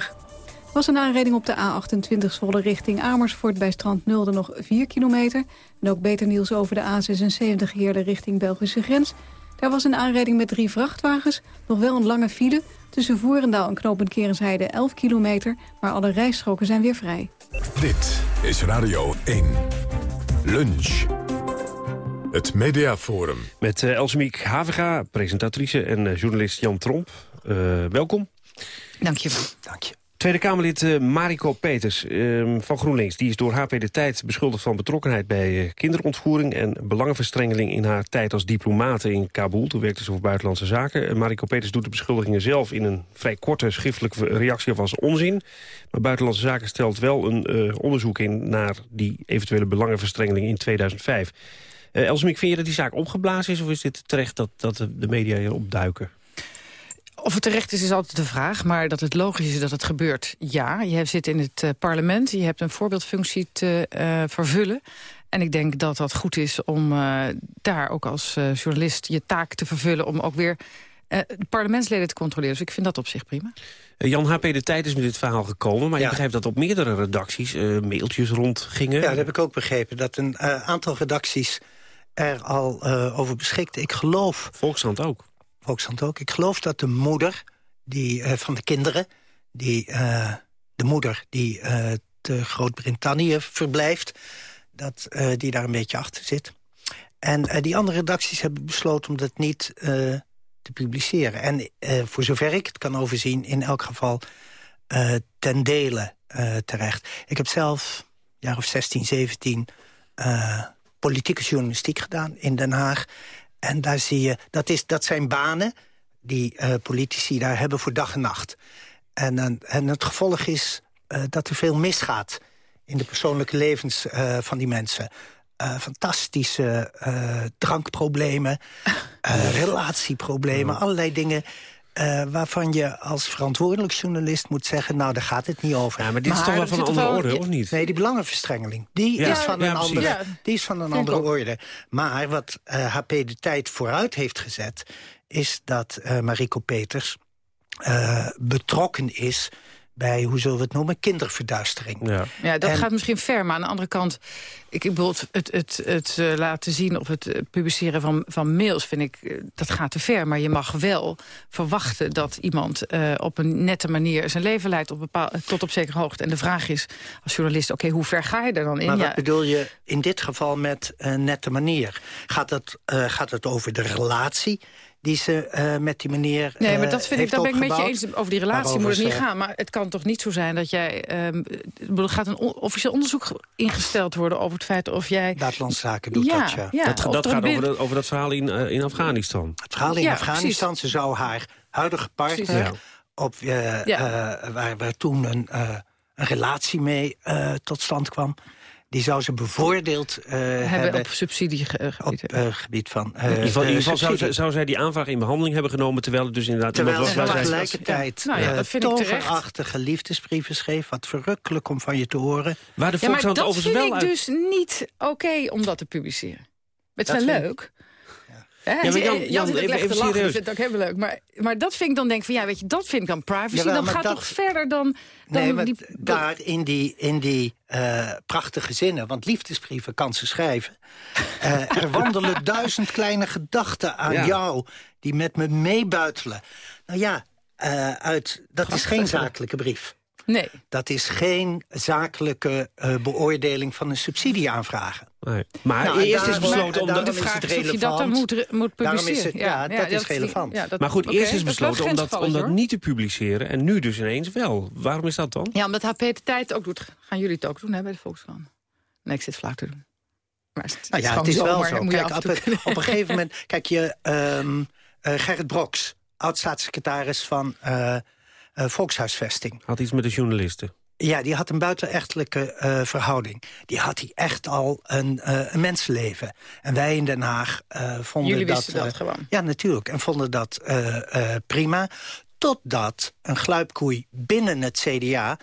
S12: was een aanrijding op de A28 Zwolle richting Amersfoort bij Strand Nulde nog 4 kilometer. En ook beter nieuws over de A76 Heerde richting Belgische grens. Daar was een aanrijding met drie vrachtwagens. Nog wel een lange file. Tussen Voerendaal en knooppunt Kerensheide 11 kilometer. Maar alle rijstroken zijn weer vrij.
S8: Dit is Radio 1. Lunch. Het Mediaforum.
S5: Met uh, Elsemiek Havega, presentatrice en uh, journalist Jan Tromp. Uh, welkom.
S27: Dank je wel.
S5: Dank je. Tweede Kamerlid uh, Mariko Peters uh, van GroenLinks... die is door HP De Tijd beschuldigd van betrokkenheid bij uh, kinderontvoering... en belangenverstrengeling in haar tijd als diplomate in Kabul. Toen werkte ze voor Buitenlandse Zaken. Mariko Peters doet de beschuldigingen zelf in een vrij korte schriftelijke reactie... of als onzin. Maar Buitenlandse Zaken stelt wel een onderzoek in... naar die eventuele belangenverstrengeling in 2005. Uh, Elsemiek, vind je dat die zaak opgeblazen is... of is dit terecht dat, dat de media hierop duiken?
S27: Of het terecht is, is altijd de vraag. Maar dat het logisch is dat het gebeurt, ja. Je zit in het uh, parlement, je hebt een voorbeeldfunctie te uh, vervullen. En ik denk dat dat goed is om uh, daar ook als journalist je taak te vervullen... om ook weer parlementsleden te controleren. Dus ik vind dat op zich prima.
S5: Jan H.P. de Tijd is met dit verhaal gekomen... maar ja. je begrijpt dat op meerdere redacties mailtjes rondgingen.
S28: Ja, dat heb ik ook begrepen. Dat een aantal redacties er al over beschikte. Ik geloof...
S5: Volkshand ook.
S28: Volkshand ook. Ik geloof dat de moeder die, uh, van de kinderen... Die, uh, de moeder die te Groot-Brittannië verblijft... Dat, die daar een beetje achter zit. En die andere redacties hebben besloten om dat niet te publiceren. En voor zover ik het kan overzien... in elk geval ten dele terecht. Ik heb zelf, jaar of 16, 17 politieke journalistiek gedaan in Den Haag. En daar zie je, dat, is, dat zijn banen die uh, politici daar hebben voor dag en nacht. En, en, en het gevolg is uh, dat er veel misgaat in de persoonlijke levens uh, van die mensen. fantastische drankproblemen, relatieproblemen, allerlei dingen... Uh, waarvan je als verantwoordelijk journalist moet zeggen... nou, daar gaat het niet over.
S5: Ja, maar dit is toch wel van een andere orde, of niet?
S28: Nee, die belangenverstrengeling, die, is, van ja, een andere, die is van een andere orde. Maar wat uh, HP de tijd vooruit heeft gezet... is dat uh, Mariko Peters betrokken is bij, hoe zullen we het noemen, kinderverduistering.
S27: Ja, ja dat gaat misschien ver, maar aan de andere kant... Ik bedoel, het, het, het, uh, laten zien of het uh, publiceren van, van mails, vind ik, uh, dat gaat te ver. Maar je mag wel verwachten dat iemand op een nette manier zijn leven leidt... Op bepaal, tot op zekere hoogte. En de vraag is, als journalist, oké, hoe ver ga je er dan in?
S28: Maar wat
S27: ja.
S28: bedoel je in dit geval met nette manier? Gaat het, gaat het over de relatie die ze uh, met die meneer
S27: Nee, maar dat vind ik,
S28: dat
S27: ben ik met je eens. Over die relatie moet het niet gaan. Maar het kan toch niet zo zijn dat jij... Um, er gaat een officieel onderzoek ingesteld worden over het feit of jij...
S28: Buitenlandse zaken doet
S27: ja,
S28: dat, ja.
S27: ja
S5: dat, dat gaat over, de, over dat verhaal in, uh, in Afghanistan.
S28: Het verhaal in ja, Afghanistan, precies. ze zou haar huidige partner... Op, uh, waar, waar toen een, een relatie mee tot stand kwam die zou ze bevoordeeld uh, hebben, hebben,
S27: op subsidiegebied.
S28: Op uh, gebied van uh,
S5: In ieder geval, in ieder geval zou, zou, zij die aanvraag in behandeling hebben genomen... terwijl het dus inderdaad...
S28: Terwijl ze tegelijkertijd
S27: ja. nou ja,
S28: toverachtige liefdesbrieven schreef... wat verrukkelijk om van je te horen.
S5: Waar de
S27: ja, maar dat vind
S5: wel
S27: ik dus niet oké okay om dat te publiceren. Het is wel leuk...
S5: Ja, maar Jan, Jan, Jan even, even
S27: lachen,
S5: serieus.
S27: Ik vind het ook heel leuk. Maar, maar dat vind ik dan denk van, ja, weet je, dat vind ik dan privacy. Jawel, dan gaat dat, toch verder dan... dan
S28: nee,
S27: die,
S28: daar in die, in die uh, prachtige zinnen, want liefdesbrieven kan ze schrijven. Uh, er wandelen duizend kleine gedachten aan ja. jou die met me meebuitelen. Nou ja, uh, uit, dat Prachtig, is geen zakelijke brief.
S27: Nee.
S28: Dat is geen zakelijke uh, beoordeling van een subsidieaanvragen.
S5: Nee. Maar nou, eerst is besloten...
S27: omdat de vraag is of je dat dan moet, moet publiceren.
S28: Is het, ja, ja, dat ja, is relevant.
S27: Ja, dat,
S5: maar goed,
S27: okay,
S5: eerst is besloten om dat, om dat
S27: hoor.
S5: niet te publiceren... en nu dus ineens wel. Waarom is dat dan?
S27: Ja, omdat HP de tijd ook doet. Gaan jullie het ook doen hè, bij de Volkskrant? Nee, ik zit flauw te doen.
S28: Maar het, nou ja, het is wel zo. Kijk, op, het, op, een gegeven moment... Kijk, je um, uh, Gerrit Broks, oud-staatssecretaris van... Uh, volkshuisvesting.
S5: Had iets met de journalisten.
S28: Ja, die had een buitenechtelijke uh, verhouding. Die had hij echt al een, uh, een mensenleven. En wij in Den Haag uh, vonden
S27: Jullie
S28: dat...
S27: wisten dat gewoon?
S28: Ja, natuurlijk. En vonden dat prima. Totdat een gluipkoei binnen het CDA...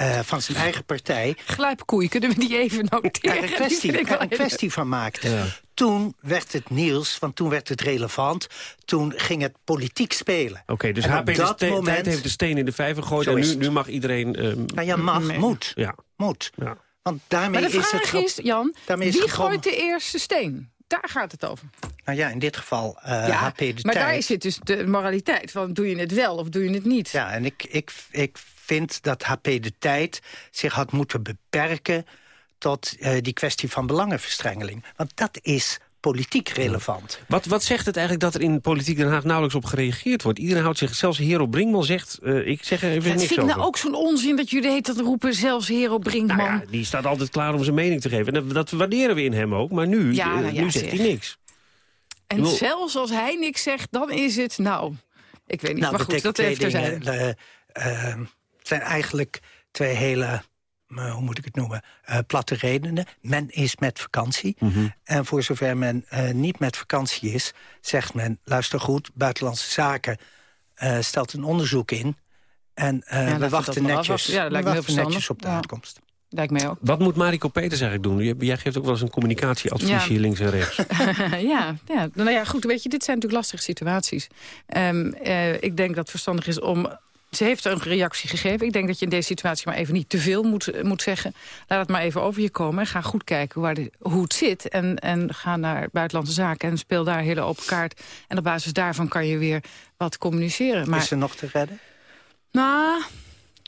S28: Uh, van zijn eigen partij...
S27: Gluipkoei, kunnen we die even noteren?
S28: Er een kwestie, er een kwestie van maakte. Ja. Toen werd het nieuws, want toen werd het relevant. Toen ging het politiek spelen.
S5: Oké, okay, dus HP dat de moment, heeft de steen in de vijver gegooid... en nu, nu mag iedereen... Um,
S28: nou ja, mag,
S27: nee.
S28: moet.
S5: Ja.
S28: Moet.
S5: Ja.
S28: Want daarmee
S27: maar de
S28: is
S27: vraag
S28: het
S27: is, Jan,
S28: is
S27: wie gooit de eerste steen? Daar gaat het over.
S28: Nou ja, in dit geval uh,
S27: ja,
S28: HP de
S27: maar
S28: tijd.
S27: daar zit dus de moraliteit van doe je het wel of doe je het niet.
S28: Ja, en ik, ik, ik vind dat HP de tijd zich had moeten beperken... tot uh, die kwestie van belangenverstrengeling. Want dat is politiek relevant.
S5: Ja. Wat, wat zegt het eigenlijk dat er in politiek Den Haag nauwelijks op gereageerd wordt? Iedereen houdt zich, zelfs Hero Brinkman zegt, uh, ik zeg er even
S27: dat
S5: niks
S27: vind ik
S5: over.
S27: nou ook zo'n onzin dat jullie heet dat roepen, zelfs Hero Brinkman.
S5: Nou ja, die staat altijd klaar om zijn mening te geven. En dat, dat waarderen we in hem ook, maar nu,
S27: ja, nou
S5: uh,
S27: ja,
S5: nu zegt
S27: zeg.
S5: hij niks.
S27: En bedoel... zelfs als hij niks zegt, dan is het, nou, ik weet niet,
S28: nou,
S27: maar goed, dat heeft er zijn.
S28: Uh, het zijn eigenlijk twee hele hoe moet ik het noemen, uh, platte redenen. Men is met vakantie.
S5: Mhm.
S28: Mm -hmm. En voor zover men uh, niet met vakantie is, zegt men... luister goed, Buitenlandse Zaken stelt een onderzoek in... en
S27: ja,
S28: we wachten, netjes,
S27: ja,
S28: we wachten netjes op de
S27: ja.
S28: uitkomst.
S27: Lijkt mij ook.
S5: Wat moet Mariko Peters eigenlijk doen? Jij geeft ook wel eens een communicatieadvies
S27: Ja.
S5: hier links en rechts.
S27: ja, ja, nou ja, goed, weet je, dit zijn natuurlijk lastige situaties. Um, ik denk dat het verstandig is om ze heeft een reactie gegeven. Ik denk dat je in deze situatie maar even niet te veel moet, moet zeggen. Laat het maar even over je komen. En ga goed kijken waar de, hoe het zit. En, en ga naar buitenlandse zaken en speel daar hele open kaart. En op basis daarvan kan je weer wat communiceren. Maar,
S28: Is ze nog te redden?
S27: Nou,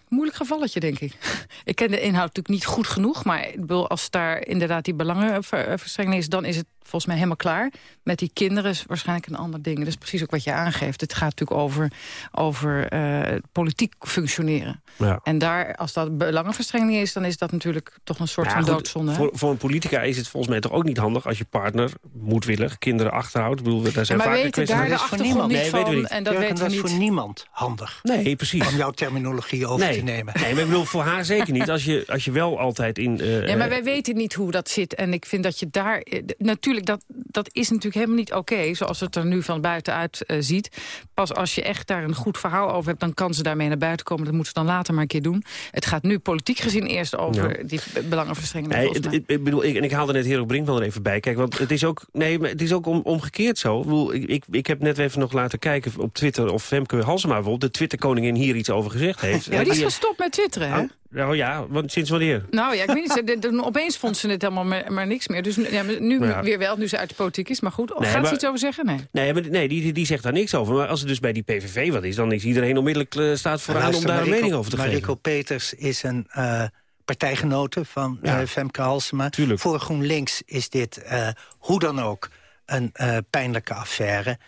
S27: moeilijk gevalletje, denk ik. Ik ken de inhoud natuurlijk niet goed genoeg. Maar ik bedoel, als daar inderdaad die belangenverstrengeling is... dan is het volgens mij helemaal klaar. Met die kinderen is waarschijnlijk een ander ding. Dat is precies ook wat je aangeeft. Het gaat natuurlijk over, over uh, politiek functioneren. Ja. En daar, als dat belangenverstrengeling is... dan is dat natuurlijk toch een soort van doodzonde.
S5: Voor, voor, een politica is het volgens mij toch ook niet handig... als je partner moedwillig kinderen achterhoudt. Ik bedoel, daar zijn
S27: maar
S5: vaak
S27: weten daar de achtergrond niet van. En dat weten
S28: dat
S27: is
S28: voor niemand handig.
S5: Nee, precies.
S28: Om jouw terminologie over
S5: nee.
S28: te nemen.
S5: Nee, maar ik bedoel, voor haar zeker niet. Als je, als je wel altijd in... Uh,
S27: ja, maar wij weten niet hoe dat zit. En ik vind dat je daar... Uh, natuurlijk, dat, dat is natuurlijk helemaal niet oké... zoals het er nu van buitenuit uh, ziet. Pas als je echt daar een goed verhaal over hebt... dan kan ze daarmee naar buiten komen. Dat moet ze dan later maar een keer doen. Het gaat nu politiek gezien eerst over ja. die belangenverstrengeling.
S5: Nee, het, ik bedoel, ik, en ik haalde net Hero Brinkman er even bij. Kijk, want het is ook, nee, maar het is ook om, omgekeerd zo. Ik, bedoel, ik, ik, ik heb net even nog laten kijken op Twitter... of Femke Halsema bijvoorbeeld, de Twitterkoningin, hier iets over gezegd heeft.
S27: Ja, die is gestopt met twitteren, hè?
S5: Oh ja, want sinds wanneer?
S27: Nou ja, ik weet niet. De, de, opeens vond ze het helemaal maar, maar niks meer. Dus ja, nu ja. weer wel, nu ze uit de politiek is. Maar goed, nee, gaat maar, ze iets over zeggen? Nee,
S5: nee, maar, nee die, die zegt daar niks over. Maar als het dus bij die PVV wat is... dan is iedereen onmiddellijk uh, staat vooraan Luister, om daar een mening over te
S28: Mariko
S5: geven.
S28: Mariko Peters is een uh, partijgenote van ja. uh, Femke Halsema.
S5: Tuurlijk.
S28: Voor GroenLinks is dit hoe dan ook een pijnlijke affaire.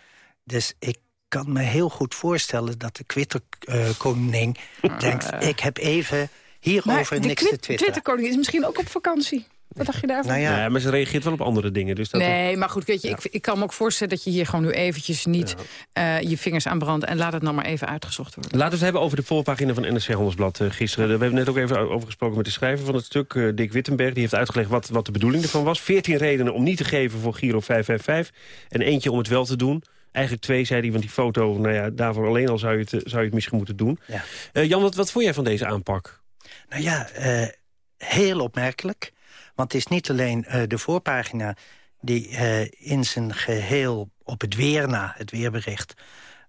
S28: Dus ik kan me heel goed voorstellen dat de Twitter-koning denkt... ik heb even hierover niks te twitteren.
S27: Twitter-koning is misschien ook op vakantie. Wat dacht je daarvan?
S5: Nou ja. ja. maar ze reageert wel op andere dingen. Dus dat
S27: nee, ook... maar goed, weet je, ja. ik, ik kan me ook voorstellen... dat je hier gewoon nu eventjes niet ja. uh, je vingers aan brandt... en laat het nou maar even uitgezocht worden.
S5: Laten we het hebben over de voorpagina van NRC Handelsblad uh, gisteren. We hebben net ook even over gesproken met de schrijver van het stuk, uh, Dick Wittenberg. Die heeft uitgelegd wat, wat de bedoeling ervan was. 14 redenen om niet te geven voor Giro 555. En eentje om het wel te doen. Eigenlijk twee, zei hij, want die foto, nou ja, daarvoor alleen al zou je het, zou je het misschien moeten doen.
S28: Ja.
S5: Uh, Jan, wat, wat vond jij van deze aanpak?
S28: Nou ja, uh, heel opmerkelijk. Want het is niet alleen uh, de voorpagina die in zijn geheel op het weer na, het weerbericht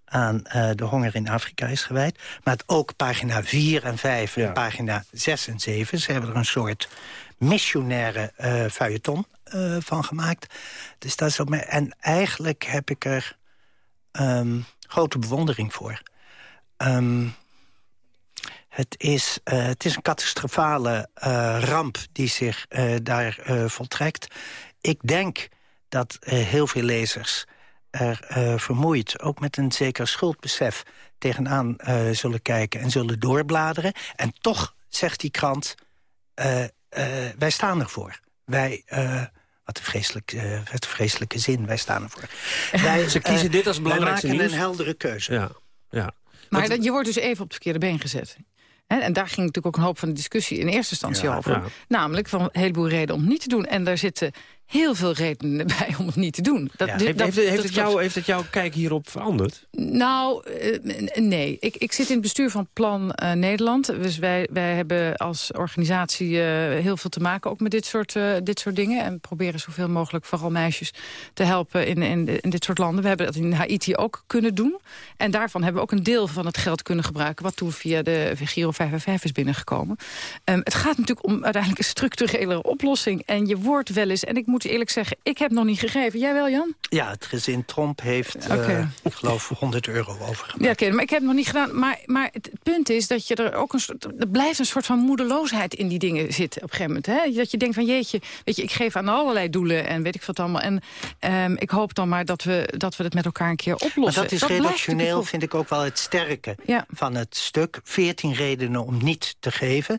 S28: aan de honger in Afrika is gewijd. Maar het ook pagina 4 en 5 ja. en pagina 6 en 7. Ze hebben er een soort missionaire uh, feuilleton uh, van gemaakt. Dus dat is ook me en eigenlijk heb ik er um, grote bewondering voor. Um, het, is, uh, het is een catastrofale uh, ramp die zich uh, daar voltrekt. Ik denk dat heel veel lezers er vermoeid... ook met een zeker schuldbesef tegenaan zullen kijken... en zullen doorbladeren. En toch zegt die krant, wij staan ervoor. Wij... Wat een, vreselijk, uh, wat een vreselijke zin, wij staan ervoor.
S5: Wij, Ze kiezen uh, dit als belangrijkste
S28: wij maken
S5: nieuws.
S28: een heldere keuze.
S5: Ja, ja.
S27: Maar dat, je wordt dus even op het verkeerde been gezet. En daar ging natuurlijk ook een hoop van de discussie in eerste instantie ja, over. Ja. Namelijk van een heleboel redenen om het niet te doen. En daar zitten heel veel redenen bij om het niet te doen.
S5: Dat, ja. heeft, dat, heeft, heeft, dat het jou, heeft het jouw kijk hierop veranderd?
S27: Nou, uh, nee. Ik, ik zit in het bestuur van Plan uh, Nederland. Dus wij, wij hebben als organisatie uh, heel veel te maken ook met dit soort, dit soort dingen. En proberen zoveel mogelijk vooral meisjes te helpen in, in, in dit soort landen. We hebben dat in Haiti ook kunnen doen. En daarvan hebben we ook een deel van het geld kunnen gebruiken... wat toen via de Giro 555 is binnengekomen. Um, het gaat natuurlijk om uiteindelijk een structurele oplossing. En je wordt wel eens... En ik moet eerlijk zeggen, ik heb nog niet gegeven. Jij wel, Jan?
S28: Ja, het gezin Tromp heeft, okay. uh, ik geloof, 100 euro overgemaakt.
S27: Ja, okay, maar ik heb het nog niet gedaan. Maar, maar het punt is dat je er ook een soort... Er blijft een soort van moedeloosheid in die dingen zitten op een gegeven moment. Hè? Dat je denkt van, jeetje, weet je, ik geef aan allerlei doelen en weet ik wat allemaal. En um, ik hoop dan maar dat we, dat we het met elkaar een keer oplossen.
S28: Maar dat is dat redactioneel, vind ik ook wel het sterke
S27: ja.
S28: van het stuk. 14 redenen om niet te geven.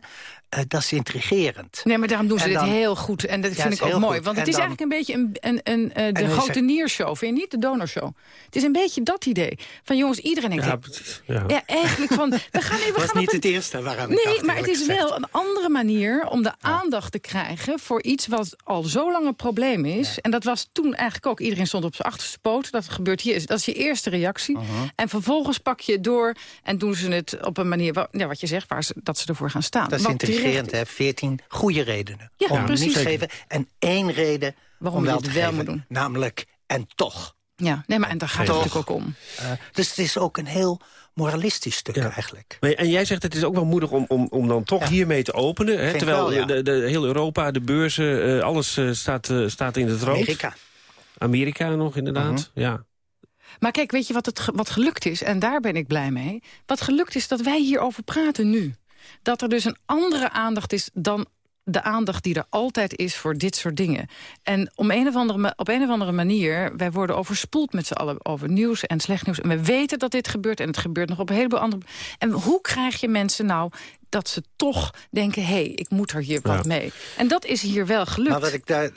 S28: Uh, dat is intrigerend.
S27: Nee, maar daarom doen ze en dit dan, heel goed. En dat ja, vind ik ook mooi. Goed. Want het en is dan, eigenlijk een beetje een, een, een, uh, de grote er... niershow. Vind je niet? De donorshow. Het is een beetje dat idee. Van jongens, iedereen denkt...
S5: Ja, precies. Ja.
S27: ja, eigenlijk van... We gaan even,
S28: dat was niet
S27: een...
S28: het eerste waaraan
S27: Nee,
S28: dacht,
S27: maar het is
S28: gezegd.
S27: wel een andere manier om de aandacht te krijgen... voor iets wat al zo lang een probleem is. En dat was toen eigenlijk ook... Iedereen stond op zijn achterste poot. Dat gebeurt hier. Dat is je eerste reactie.
S28: Uh
S27: -huh. En vervolgens pak je het door en doen ze het op een manier... Waar, ja, wat je zegt, waar ze, dat ze ervoor gaan staan.
S28: Dat is intrigerend, hè? 14 goede redenen
S27: ja,
S28: om
S27: precies.
S28: niet te geven. En één reden
S27: Waarom
S28: om wel
S27: je
S28: te
S27: het wel
S28: geven.
S27: moet doen.
S28: Namelijk, en toch.
S27: Ja, nee, maar en daar gaat het natuurlijk ook om.
S28: Uh, dus het is ook een heel moralistisch stuk
S5: ja.
S28: eigenlijk.
S5: Maar, en jij zegt het is ook wel moedig om, om, om dan toch ja. hiermee te openen. Hè? Terwijl
S28: wel, ja.
S5: de, de, heel Europa, de beurzen, uh, alles uh, staat, staat in het rood.
S28: Amerika.
S5: Amerika nog inderdaad,
S28: Mhm.
S5: -huh. ja.
S27: Maar kijk, weet je wat, het, wat gelukt is? En daar ben ik blij mee. Wat gelukt is dat wij hierover praten nu. Dat er dus een andere aandacht is dan de aandacht die er altijd is voor dit soort dingen. En om een of andere, op een of andere manier... wij worden overspoeld met z'n allen over nieuws en slecht nieuws. En we weten dat dit gebeurt en het gebeurt nog op een heleboel andere... En hoe krijg je mensen nou dat ze toch denken... hé, hey, ik moet er hier wat mee. En dat is hier wel gelukt.
S28: Maar wat ik daar,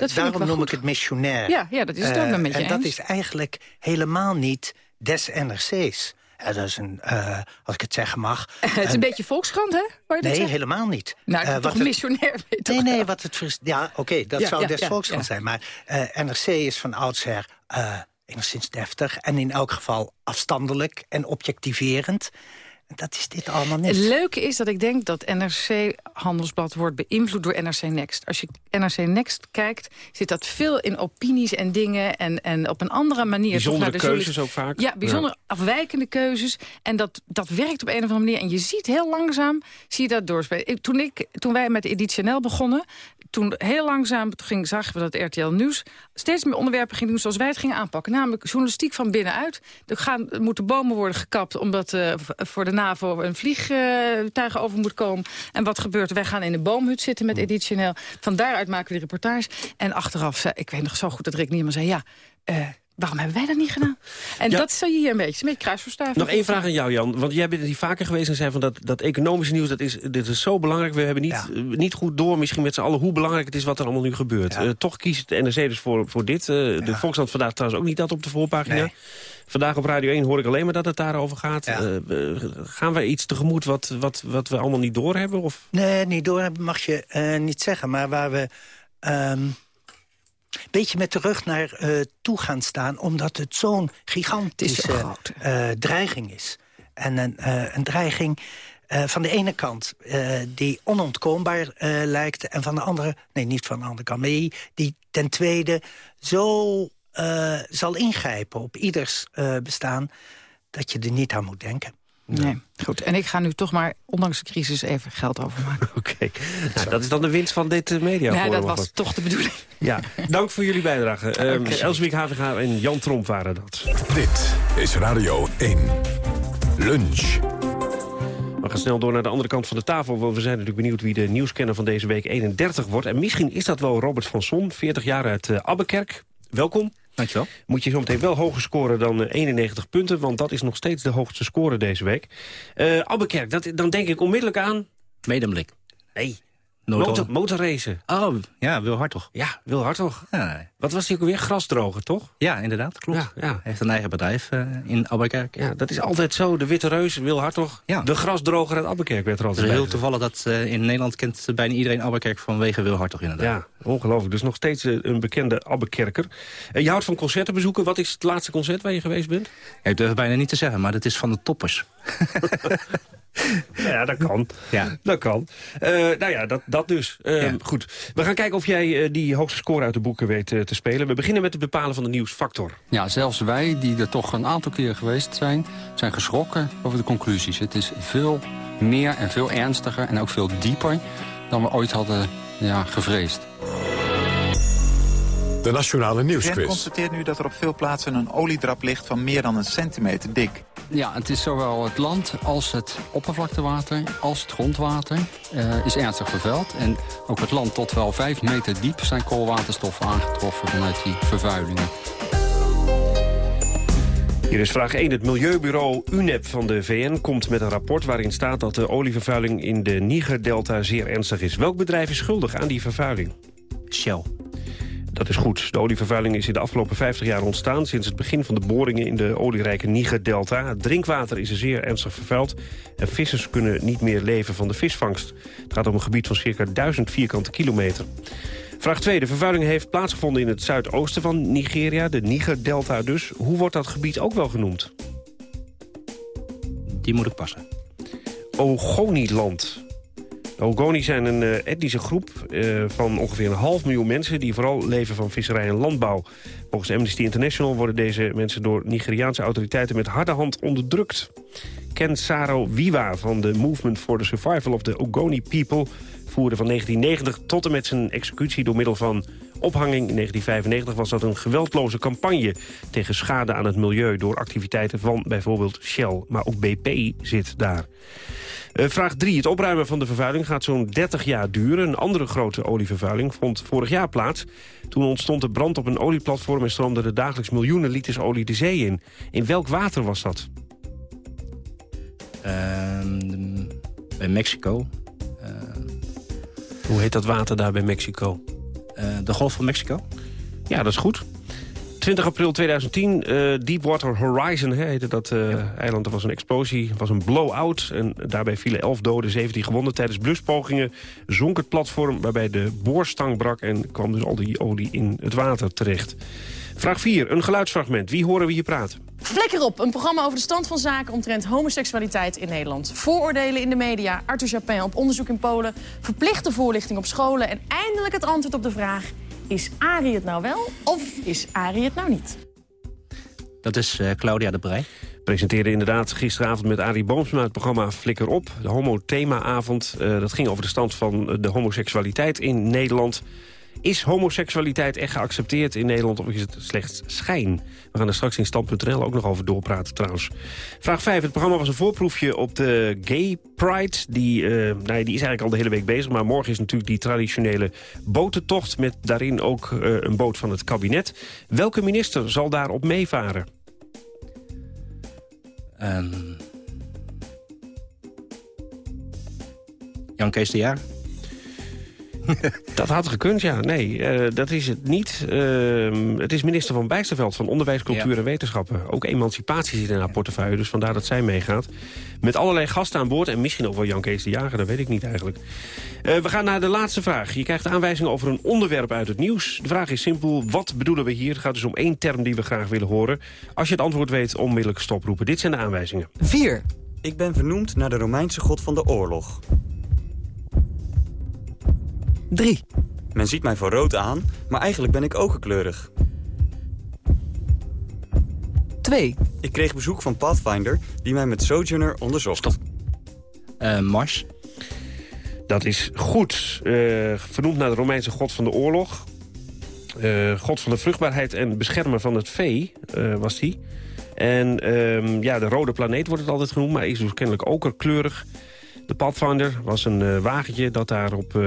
S28: uh, daarom noem ik het missionair.
S27: Ja, ja dat is het ook uh, met je
S28: En dat is eigenlijk helemaal niet des NRC's. Dat is een, uh, als ik het zeggen mag...
S27: het is een beetje volkskrant, hè?
S28: Nee, helemaal niet.
S27: Nou, uh, wat missionair weet
S28: Nee, nee, wat het... Ja, oké, okay, dat ja, zou ja, des ja, volkskrant zijn. Maar NRC is van oudsher enigszins deftig... en in elk geval afstandelijk en objectiverend. Dat is dit allemaal niet.
S27: Het leuke is dat ik denk dat NRC Handelsblad wordt beïnvloed door NRC Next. Als je NRC Next kijkt, zit dat veel in opinies en dingen... en, en op een andere manier...
S5: Bijzondere de keuzes ook vaak.
S27: Ja, bijzonder afwijkende keuzes. En dat, dat werkt op een of andere manier. En je ziet heel langzaam, zie je dat doorspelen. Toen, ik, toen wij met Editionel begonnen... toen heel langzaam ging, zagen we dat RTL Nieuws... steeds meer onderwerpen ging doen zoals wij het gingen aanpakken. Namelijk journalistiek van binnenuit. Er, gaan, er moeten bomen worden gekapt omdat uh, voor de NAVO een vliegtuig over moet komen. En wat gebeurt? Wij gaan in een boomhut zitten met Editioneel. Van daaruit maken we de reportage. En achteraf, zei, ik weet nog zo goed dat Rick Niemann zei... ja, uh, waarom hebben wij dat niet gedaan? En
S5: Ja.
S27: dat zie je hier een beetje, beetje kruisverstuiving.
S5: Nog één vraag aan jou, Jan. Want jij bent hier vaker geweest en zei van dat, dat economische nieuws... Dat is, dit is zo belangrijk. We hebben niet, eh, niet goed door misschien met z'n allen... hoe belangrijk het is wat er allemaal nu gebeurt. Eh, toch kiest de NRC dus voor, voor dit. Eh, De Volkskrant vandaag trouwens ook niet dat op de voorpagina.
S28: Nee.
S5: Vandaag op Radio 1 hoor ik alleen maar dat het daarover gaat. Eh, we- gaan wij iets tegemoet wat, wat, wat we allemaal niet doorhebben? Of?
S28: Nee, niet doorhebben mag je eh, niet zeggen. Maar waar we ehm, een beetje met de rug naar eh, toe gaan staan... omdat het zo'n gigantische eh, dreiging is. En een, eh, een dreiging eh, van de ene kant eh, die onontkoombaar eh, lijkt... en van de andere, nee, niet van de andere kant... maar die, die ten tweede zo eh, zal ingrijpen op ieders eh, bestaan... dat je er niet aan moet denken.
S27: Nee, goed. En ik ga nu toch maar, ondanks de crisis, even geld overmaken.
S5: Oké, nou, dat is dan de winst van dit uh, media.
S27: Nee, dat was toch de bedoeling.
S5: Ja, dank voor jullie bijdrage. Um, Elswiek Haviga en Jan Tromp waren dat.
S8: Dit is Radio 1. Lunch.
S5: We gaan snel door naar de andere kant van de tafel. Want we zijn natuurlijk benieuwd wie de nieuwskenner van deze week 31 wordt. En misschien is dat wel Robert van Son, 40 jaar uit uh, Abbekerk. Welkom.
S29: Dankjewel.
S5: Moet je zo meteen wel hoger scoren dan uh, 91 punten... want dat is nog steeds de hoogste score deze week. Uh, Abbekerk, dat, dan denk ik onmiddellijk aan...
S29: Medemblik.
S5: Nee, Motor, motorracen.
S29: Oh, ja, Wil Hartog.
S5: Ja, Wil Hartog.
S29: Ja.
S5: Wat was die ook alweer? Grasdroger, toch?
S29: Ja, inderdaad, klopt.
S5: Ja, ja.
S29: Hij heeft een eigen bedrijf uh, in Abbekerk.
S5: Ja, dat is altijd zo. De Witte Reus, Wil Hartog.
S29: Ja.
S5: De grasdroger uit Abbekerk werd er altijd
S29: Het is heel toevallig dat uh, in Nederland kent bijna iedereen Abbekerk vanwege Wil Hartog inderdaad.
S5: Ja, ongelooflijk. Dus nog steeds uh, een bekende Abbekerker. je houdt van concerten bezoeken. Wat is het laatste concert waar je geweest bent?
S29: Ja, ik durf bijna niet te zeggen, maar dat is van de toppers.
S5: Ja, dat kan.
S29: Ja.
S5: Dat kan. Uh, nou ja, dat, dat dus. Uh, ja. Goed. We gaan kijken of jij uh, die hoogste score uit de boeken weet te spelen. We beginnen met het bepalen van de nieuwsfactor.
S30: Ja, zelfs wij, die er toch een aantal keer geweest zijn... zijn geschrokken over de conclusies. Het is veel meer en veel ernstiger en ook veel dieper... dan we ooit hadden ja, gevreesd.
S8: De Nationale Nieuwsquiz.
S31: Men constateert nu dat er op veel plaatsen een oliedrap ligt van meer dan een centimeter dik.
S30: Ja, het is zowel het land als het oppervlaktewater als het grondwater uh, is ernstig vervuild. En ook het land tot wel 5 meter diep zijn koolwaterstoffen aangetroffen vanuit die vervuilingen.
S5: Hier is vraag 1. Het Milieubureau UNEP van de VN komt met een rapport waarin staat dat de olievervuiling in de Niger-delta zeer ernstig is. Welk bedrijf is schuldig aan die vervuiling?
S29: Shell.
S5: Dat is goed. De olievervuiling is in de afgelopen 50 jaar ontstaan... sinds het begin van de boringen in de olierijke Niger-delta. Het drinkwater is er zeer ernstig vervuild... en vissers kunnen niet meer leven van de visvangst. Het gaat om een gebied van circa 1000 vierkante kilometer. Vraag 2. De vervuiling heeft plaatsgevonden in het zuidoosten van Nigeria... de Niger-delta dus. Hoe wordt dat gebied ook wel genoemd?
S29: Die moet ik passen.
S5: Ogoniland. De Ogoni zijn een uh, etnische groep uh, van ongeveer een half miljoen mensen... die vooral leven van visserij en landbouw. Volgens Amnesty International worden deze mensen door Nigeriaanse autoriteiten... met harde hand onderdrukt. Ken Saro Wiwa van de Movement for the Survival of the Ogoni People... voerde van 1990 tot en met zijn executie door middel van Ophanging in 1995 was dat een geweldloze campagne... tegen schade aan het milieu door activiteiten van bijvoorbeeld Shell. Maar ook BP zit daar. Uh, vraag 3. Het opruimen van de vervuiling gaat zo'n 30 jaar duren. Een andere grote olievervuiling vond vorig jaar plaats. Toen ontstond de brand op een olieplatform... en stroomden er dagelijks miljoenen liters olie de zee in. In welk water was dat?
S29: Ehm, bij Mexico.
S5: Hoe heet dat water daar bij Mexico?
S29: Uh, de Golf van Mexico.
S5: Ja, dat is goed. 20 april 2010, uh, Deepwater Horizon heette dat uh, eiland. Er was een explosie, was een blow-out. En daarbij vielen 11 doden, 17 gewonden. Tijdens bluspogingen zonk het platform waarbij de boorstang brak... en kwam dus al die olie in het water terecht. Vraag 4, een geluidsfragment. Wie horen we hier praten?
S32: Flikker op, een programma over de stand van zaken omtrent homoseksualiteit in Nederland. Vooroordelen in de media, Arthur Japin op onderzoek in Polen... verplichte voorlichting op scholen en eindelijk het antwoord op de vraag... is Arie het nou wel of is Arie het nou niet?
S29: Dat is uh, Claudia de Brij.
S5: Presenteerde inderdaad gisteravond met Arie Boomsma het programma Flikker op. De homo-thema-avond. Uh, dat ging over de stand van de homoseksualiteit in Nederland... Is homoseksualiteit echt geaccepteerd in Nederland of is het slechts schijn? We gaan er straks in stand.nl ook nog over doorpraten trouwens. Vraag 5. Het programma was een voorproefje op de Gay Pride. Die, uh, nou ja, die is eigenlijk al de hele week bezig. Maar morgen is natuurlijk die traditionele botentocht... met daarin ook uh, een boot van het kabinet. Welke minister zal daarop meevaren?
S29: Um... Jan Kees de Jaar.
S5: dat had gekund, ja. Nee, uh, dat is het niet. Uh, het is minister van Bijsterveld van Onderwijs, Cultuur ja. en Wetenschappen. Ook emancipatie zit in haar portefeuille, dus vandaar dat zij meegaat. Met allerlei gasten aan boord en misschien ook wel Jan Kees de Jager, dat weet ik niet eigenlijk. Uh, we gaan naar de laatste vraag. Je krijgt aanwijzingen over een onderwerp uit het nieuws. De vraag is simpel, wat bedoelen we hier? Het gaat dus om één term die we graag willen horen. Als je het antwoord weet, onmiddellijk stoproepen. Dit zijn de aanwijzingen.
S33: 4. Ik ben vernoemd naar de Romeinse god van de oorlog. 3. Men ziet mij voor rood aan, maar eigenlijk ben ik okerkleurig. 2. Ik kreeg bezoek van Pathfinder, die mij met Sojourner onderzocht.
S29: Uh, Mars.
S5: Dat is goed. Uh, vernoemd naar de Romeinse god van de oorlog. Uh, god van de vruchtbaarheid en beschermer van het vee was die. En ehm, ja, de rode planeet wordt het altijd genoemd, maar is dus kennelijk okerkleurig. De Pathfinder was een wagentje dat daar op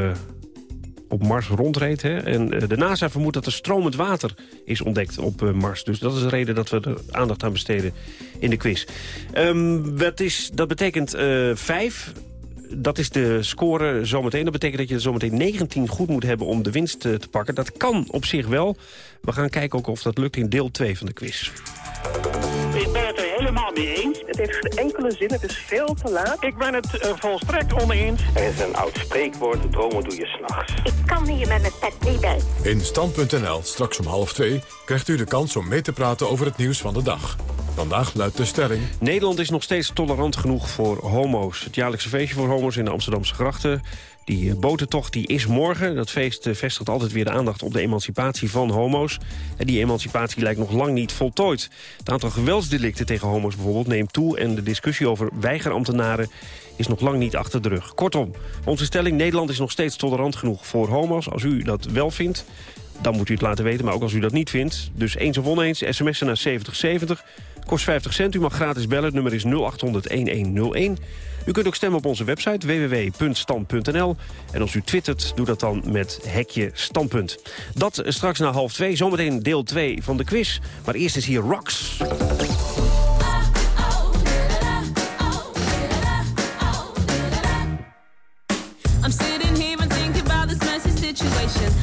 S5: op Mars rondreed. Hè? En uh, de NASA vermoedt dat er stromend water is ontdekt op uh, Mars. Dus dat is de reden dat we er aandacht aan besteden in de quiz. Um, wat is, dat betekent uh, vijf. Dat is de score zometeen. Dat betekent dat je zometeen 19 goed moet hebben om de winst te pakken. Dat kan op zich wel. We gaan kijken ook of dat lukt in deel 2 van de quiz.
S34: Helemaal mee eens.
S35: Het heeft geen enkele zin, het is veel te laat.
S34: Ik ben het uh, volstrekt oneens.
S36: Er is een oud spreekwoord, dromen doe je s'nachts.
S37: Ik kan hier met mijn pet niet bij.
S8: In Stand.nl, straks om half twee, krijgt u de kans om mee te praten over het nieuws van de dag. Vandaag luidt de stelling...
S5: Nederland is nog steeds tolerant genoeg voor homo's. Het jaarlijkse feestje voor homo's in de Amsterdamse grachten die botentocht die is morgen. Dat feest vestigt altijd weer de aandacht op de emancipatie van homo's. En die emancipatie lijkt nog lang niet voltooid. Het aantal geweldsdelicten tegen homo's bijvoorbeeld neemt toe... en de discussie over weigerambtenaren is nog lang niet achter de rug. Kortom, onze stelling Nederland is nog steeds tolerant genoeg voor homo's. Als u dat wel vindt, dan moet u het laten weten. Maar ook als u dat niet vindt. Dus eens of oneens, sms'en naar 7070. Kost 50 cent. U mag gratis bellen. Het nummer is 0800-1101. U kunt ook stemmen op onze website www.stand.nl. En als u twittert, doe dat dan met hekje standpunt. Dat straks na half twee. Zometeen deel 2 van de quiz. Maar eerst is hier Rocks.
S38: I'm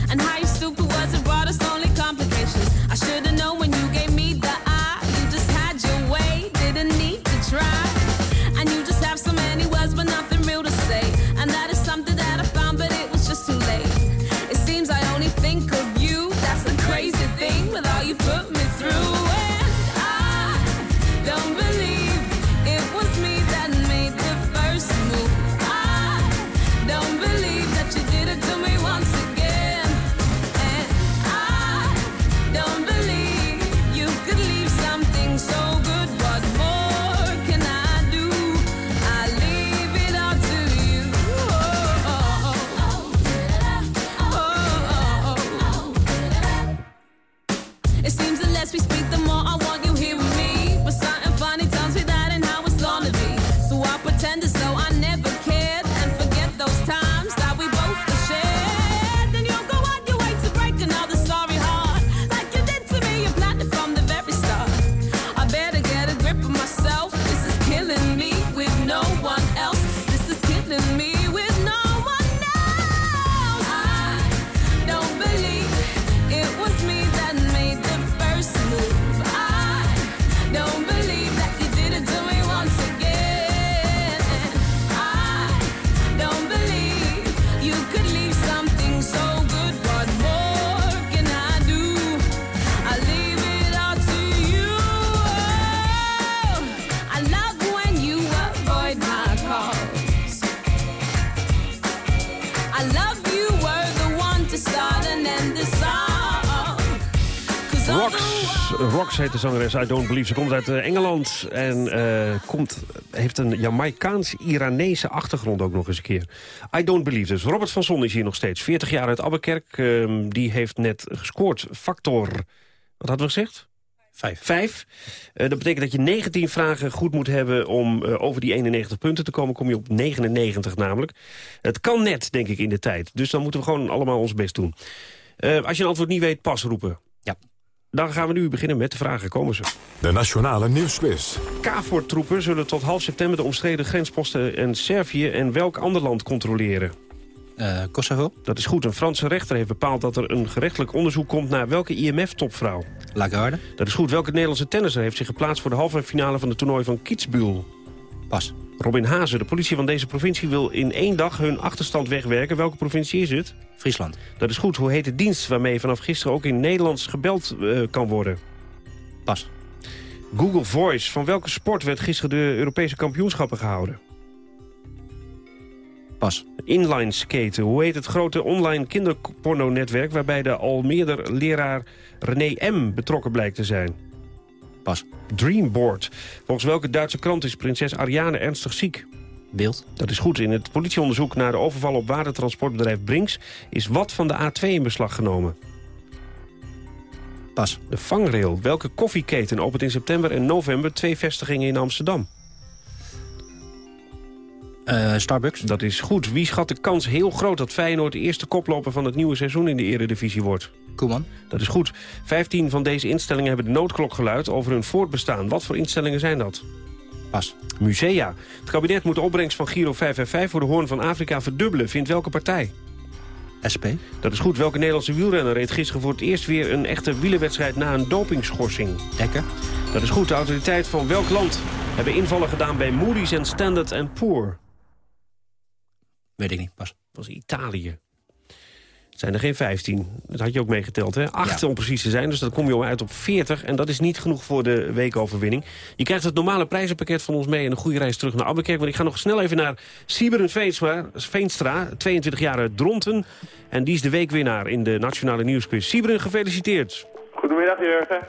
S5: heet de zangeres I Don't Believe. Ze komt uit eh, Engeland en eh, komt, heeft een Jamaicaans-Iranese achtergrond ook nog eens een keer. I Don't Believe dus. Robert van Zon is hier nog steeds. 40 jaar uit Abbekerk. Ehm, die heeft net gescoord. Factor, wat hadden we gezegd?
S29: Vijf.
S5: Vijf. Eh, dat betekent dat je 19 vragen goed moet hebben om over die 91 punten te komen. Kom je op 99 namelijk. Het kan net, denk ik, in de tijd. Dus dan moeten we gewoon allemaal ons best doen. Als je een antwoord niet weet, pas roepen.
S29: Ja.
S5: Dan gaan we nu beginnen met de vragen. Komen ze.
S8: De Nationale Nieuwsquiz.
S5: KFOR-troepen zullen tot half september de omstreden grensposten in Servië en welk ander land controleren?
S29: Eh, Kosovo.
S5: Dat is goed. Een Franse rechter heeft bepaald dat er een gerechtelijk onderzoek komt naar welke IMF-topvrouw.
S29: Lagarde.
S5: Dat is goed. Welke Nederlandse tennisser heeft zich geplaatst voor de halve finale van het toernooi van Kitzbühel?
S29: Pas.
S5: Robin Hazen, de politie van deze provincie wil in één dag hun achterstand wegwerken. Welke provincie is het?
S29: Friesland.
S5: Dat is goed. Hoe heet de dienst waarmee vanaf gisteren ook in Nederlands gebeld eh, kan worden?
S29: Pas.
S5: Google Voice. Van welke sport werd gisteren de Europese kampioenschappen gehouden?
S29: Pas.
S5: Inline skaten. Hoe heet het grote online kinderporno-netwerk... waarbij de Almeerder leraar René M. betrokken blijkt te zijn?
S29: Pas.
S5: Dreamboard. Volgens welke Duitse krant is prinses Ariane ernstig ziek?
S29: Beeld.
S5: Dat is goed. In het politieonderzoek naar de overval op watertransportbedrijf Brinks... is wat van de A2 in beslag genomen?
S29: Pas.
S5: De vangrail. Welke koffieketen opent in september en november... twee vestigingen in Amsterdam?
S29: Eh, Starbucks.
S5: Dat is goed. Wie schat de kans heel groot dat Feyenoord de eerste koploper van het nieuwe seizoen in de eredivisie wordt?
S29: Koeman.
S5: Dat is goed. Vijftien van deze instellingen hebben de noodklok geluid over hun voortbestaan. Wat voor instellingen zijn dat?
S29: Pas.
S5: Musea. Het kabinet moet de opbrengst van Giro 555 voor de Hoorn van Afrika verdubbelen. Vindt welke partij?
S29: SP.
S5: Dat is goed. Welke Nederlandse wielrenner reed gisteren voor het eerst weer een echte wielerwedstrijd na een dopingschorsing?
S29: Dekker.
S5: Dat is goed. De autoriteit van welk land hebben invallen gedaan bij Moody's en Standard Poor?
S29: Weet ik niet. Pas.
S5: Was Italië. Het zijn er geen 15. Dat had je ook meegeteld, hè? 8 om precies te zijn, dus dan kom je al uit op 40. En dat is niet genoeg voor de weekoverwinning. Je krijgt het normale prijzenpakket van ons mee... en een goede reis terug naar Abbekerk. Want ik ga nog snel even naar Sieberen Veenstra, Veenstra 22 jaar uit Dronten. En die is de weekwinnaar in de Nationale Nieuwsquiz. Sieberen, gefeliciteerd.
S39: Goedemiddag, Jurgen.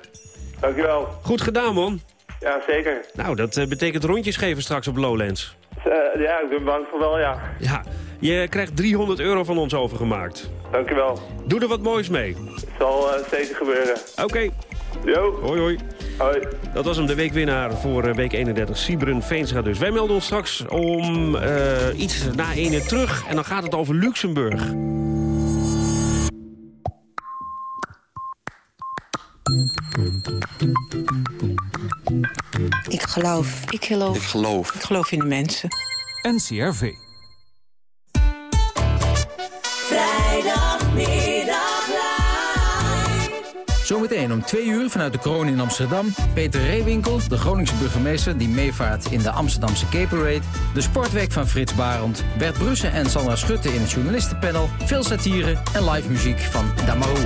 S39: Dankjewel.
S5: Goed gedaan, man.
S39: Ja, zeker.
S5: Nou, dat eh, betekent rondjes geven straks op Lowlands.
S39: Eh, ja, ik ben bang voor wel, ja.
S5: Ja, je krijgt 300 euro van ons overgemaakt.
S39: Dankjewel.
S5: Doe er wat moois mee.
S39: Het zal uh, zeker gebeuren.
S5: Oké.
S39: Jo.
S5: Hoi, hoi.
S39: Hoi.
S5: Dat was hem, de weekwinnaar voor uh, week 31. Siebren Veenstra dus. Wij melden ons straks om uh, iets na ene terug. En dan gaat het over Luxemburg.
S40: Geloof. Ik geloof.
S41: Ik geloof.
S40: Ik geloof in de mensen.
S41: NCRV.
S38: Vrijdagmiddag live.
S41: Zometeen om twee uur vanuit de kroon in Amsterdam... Peter Reewinkel, de Groningse burgemeester... die meevaart in de Amsterdamse Cape Parade... de sportweek van Frits Barend... Bert Brussen en Sandra Schutte in het journalistenpanel... veel satire en live muziek van Damarou.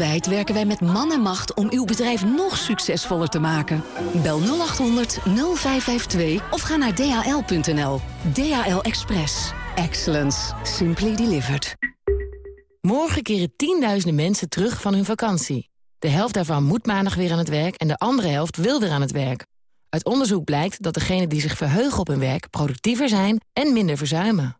S42: Werken wij met man en macht om uw bedrijf nog succesvoller te maken. Bel 0800 0552 of ga naar dhl.nl. DHL Express.
S43: Excellence. Simply delivered. Morgen keren tienduizenden mensen terug van hun vakantie. De helft daarvan moet maandag weer aan het werk en de andere helft wil weer aan het werk. Uit onderzoek blijkt dat degenen die zich verheugen op hun werk... productiever zijn en minder verzuimen.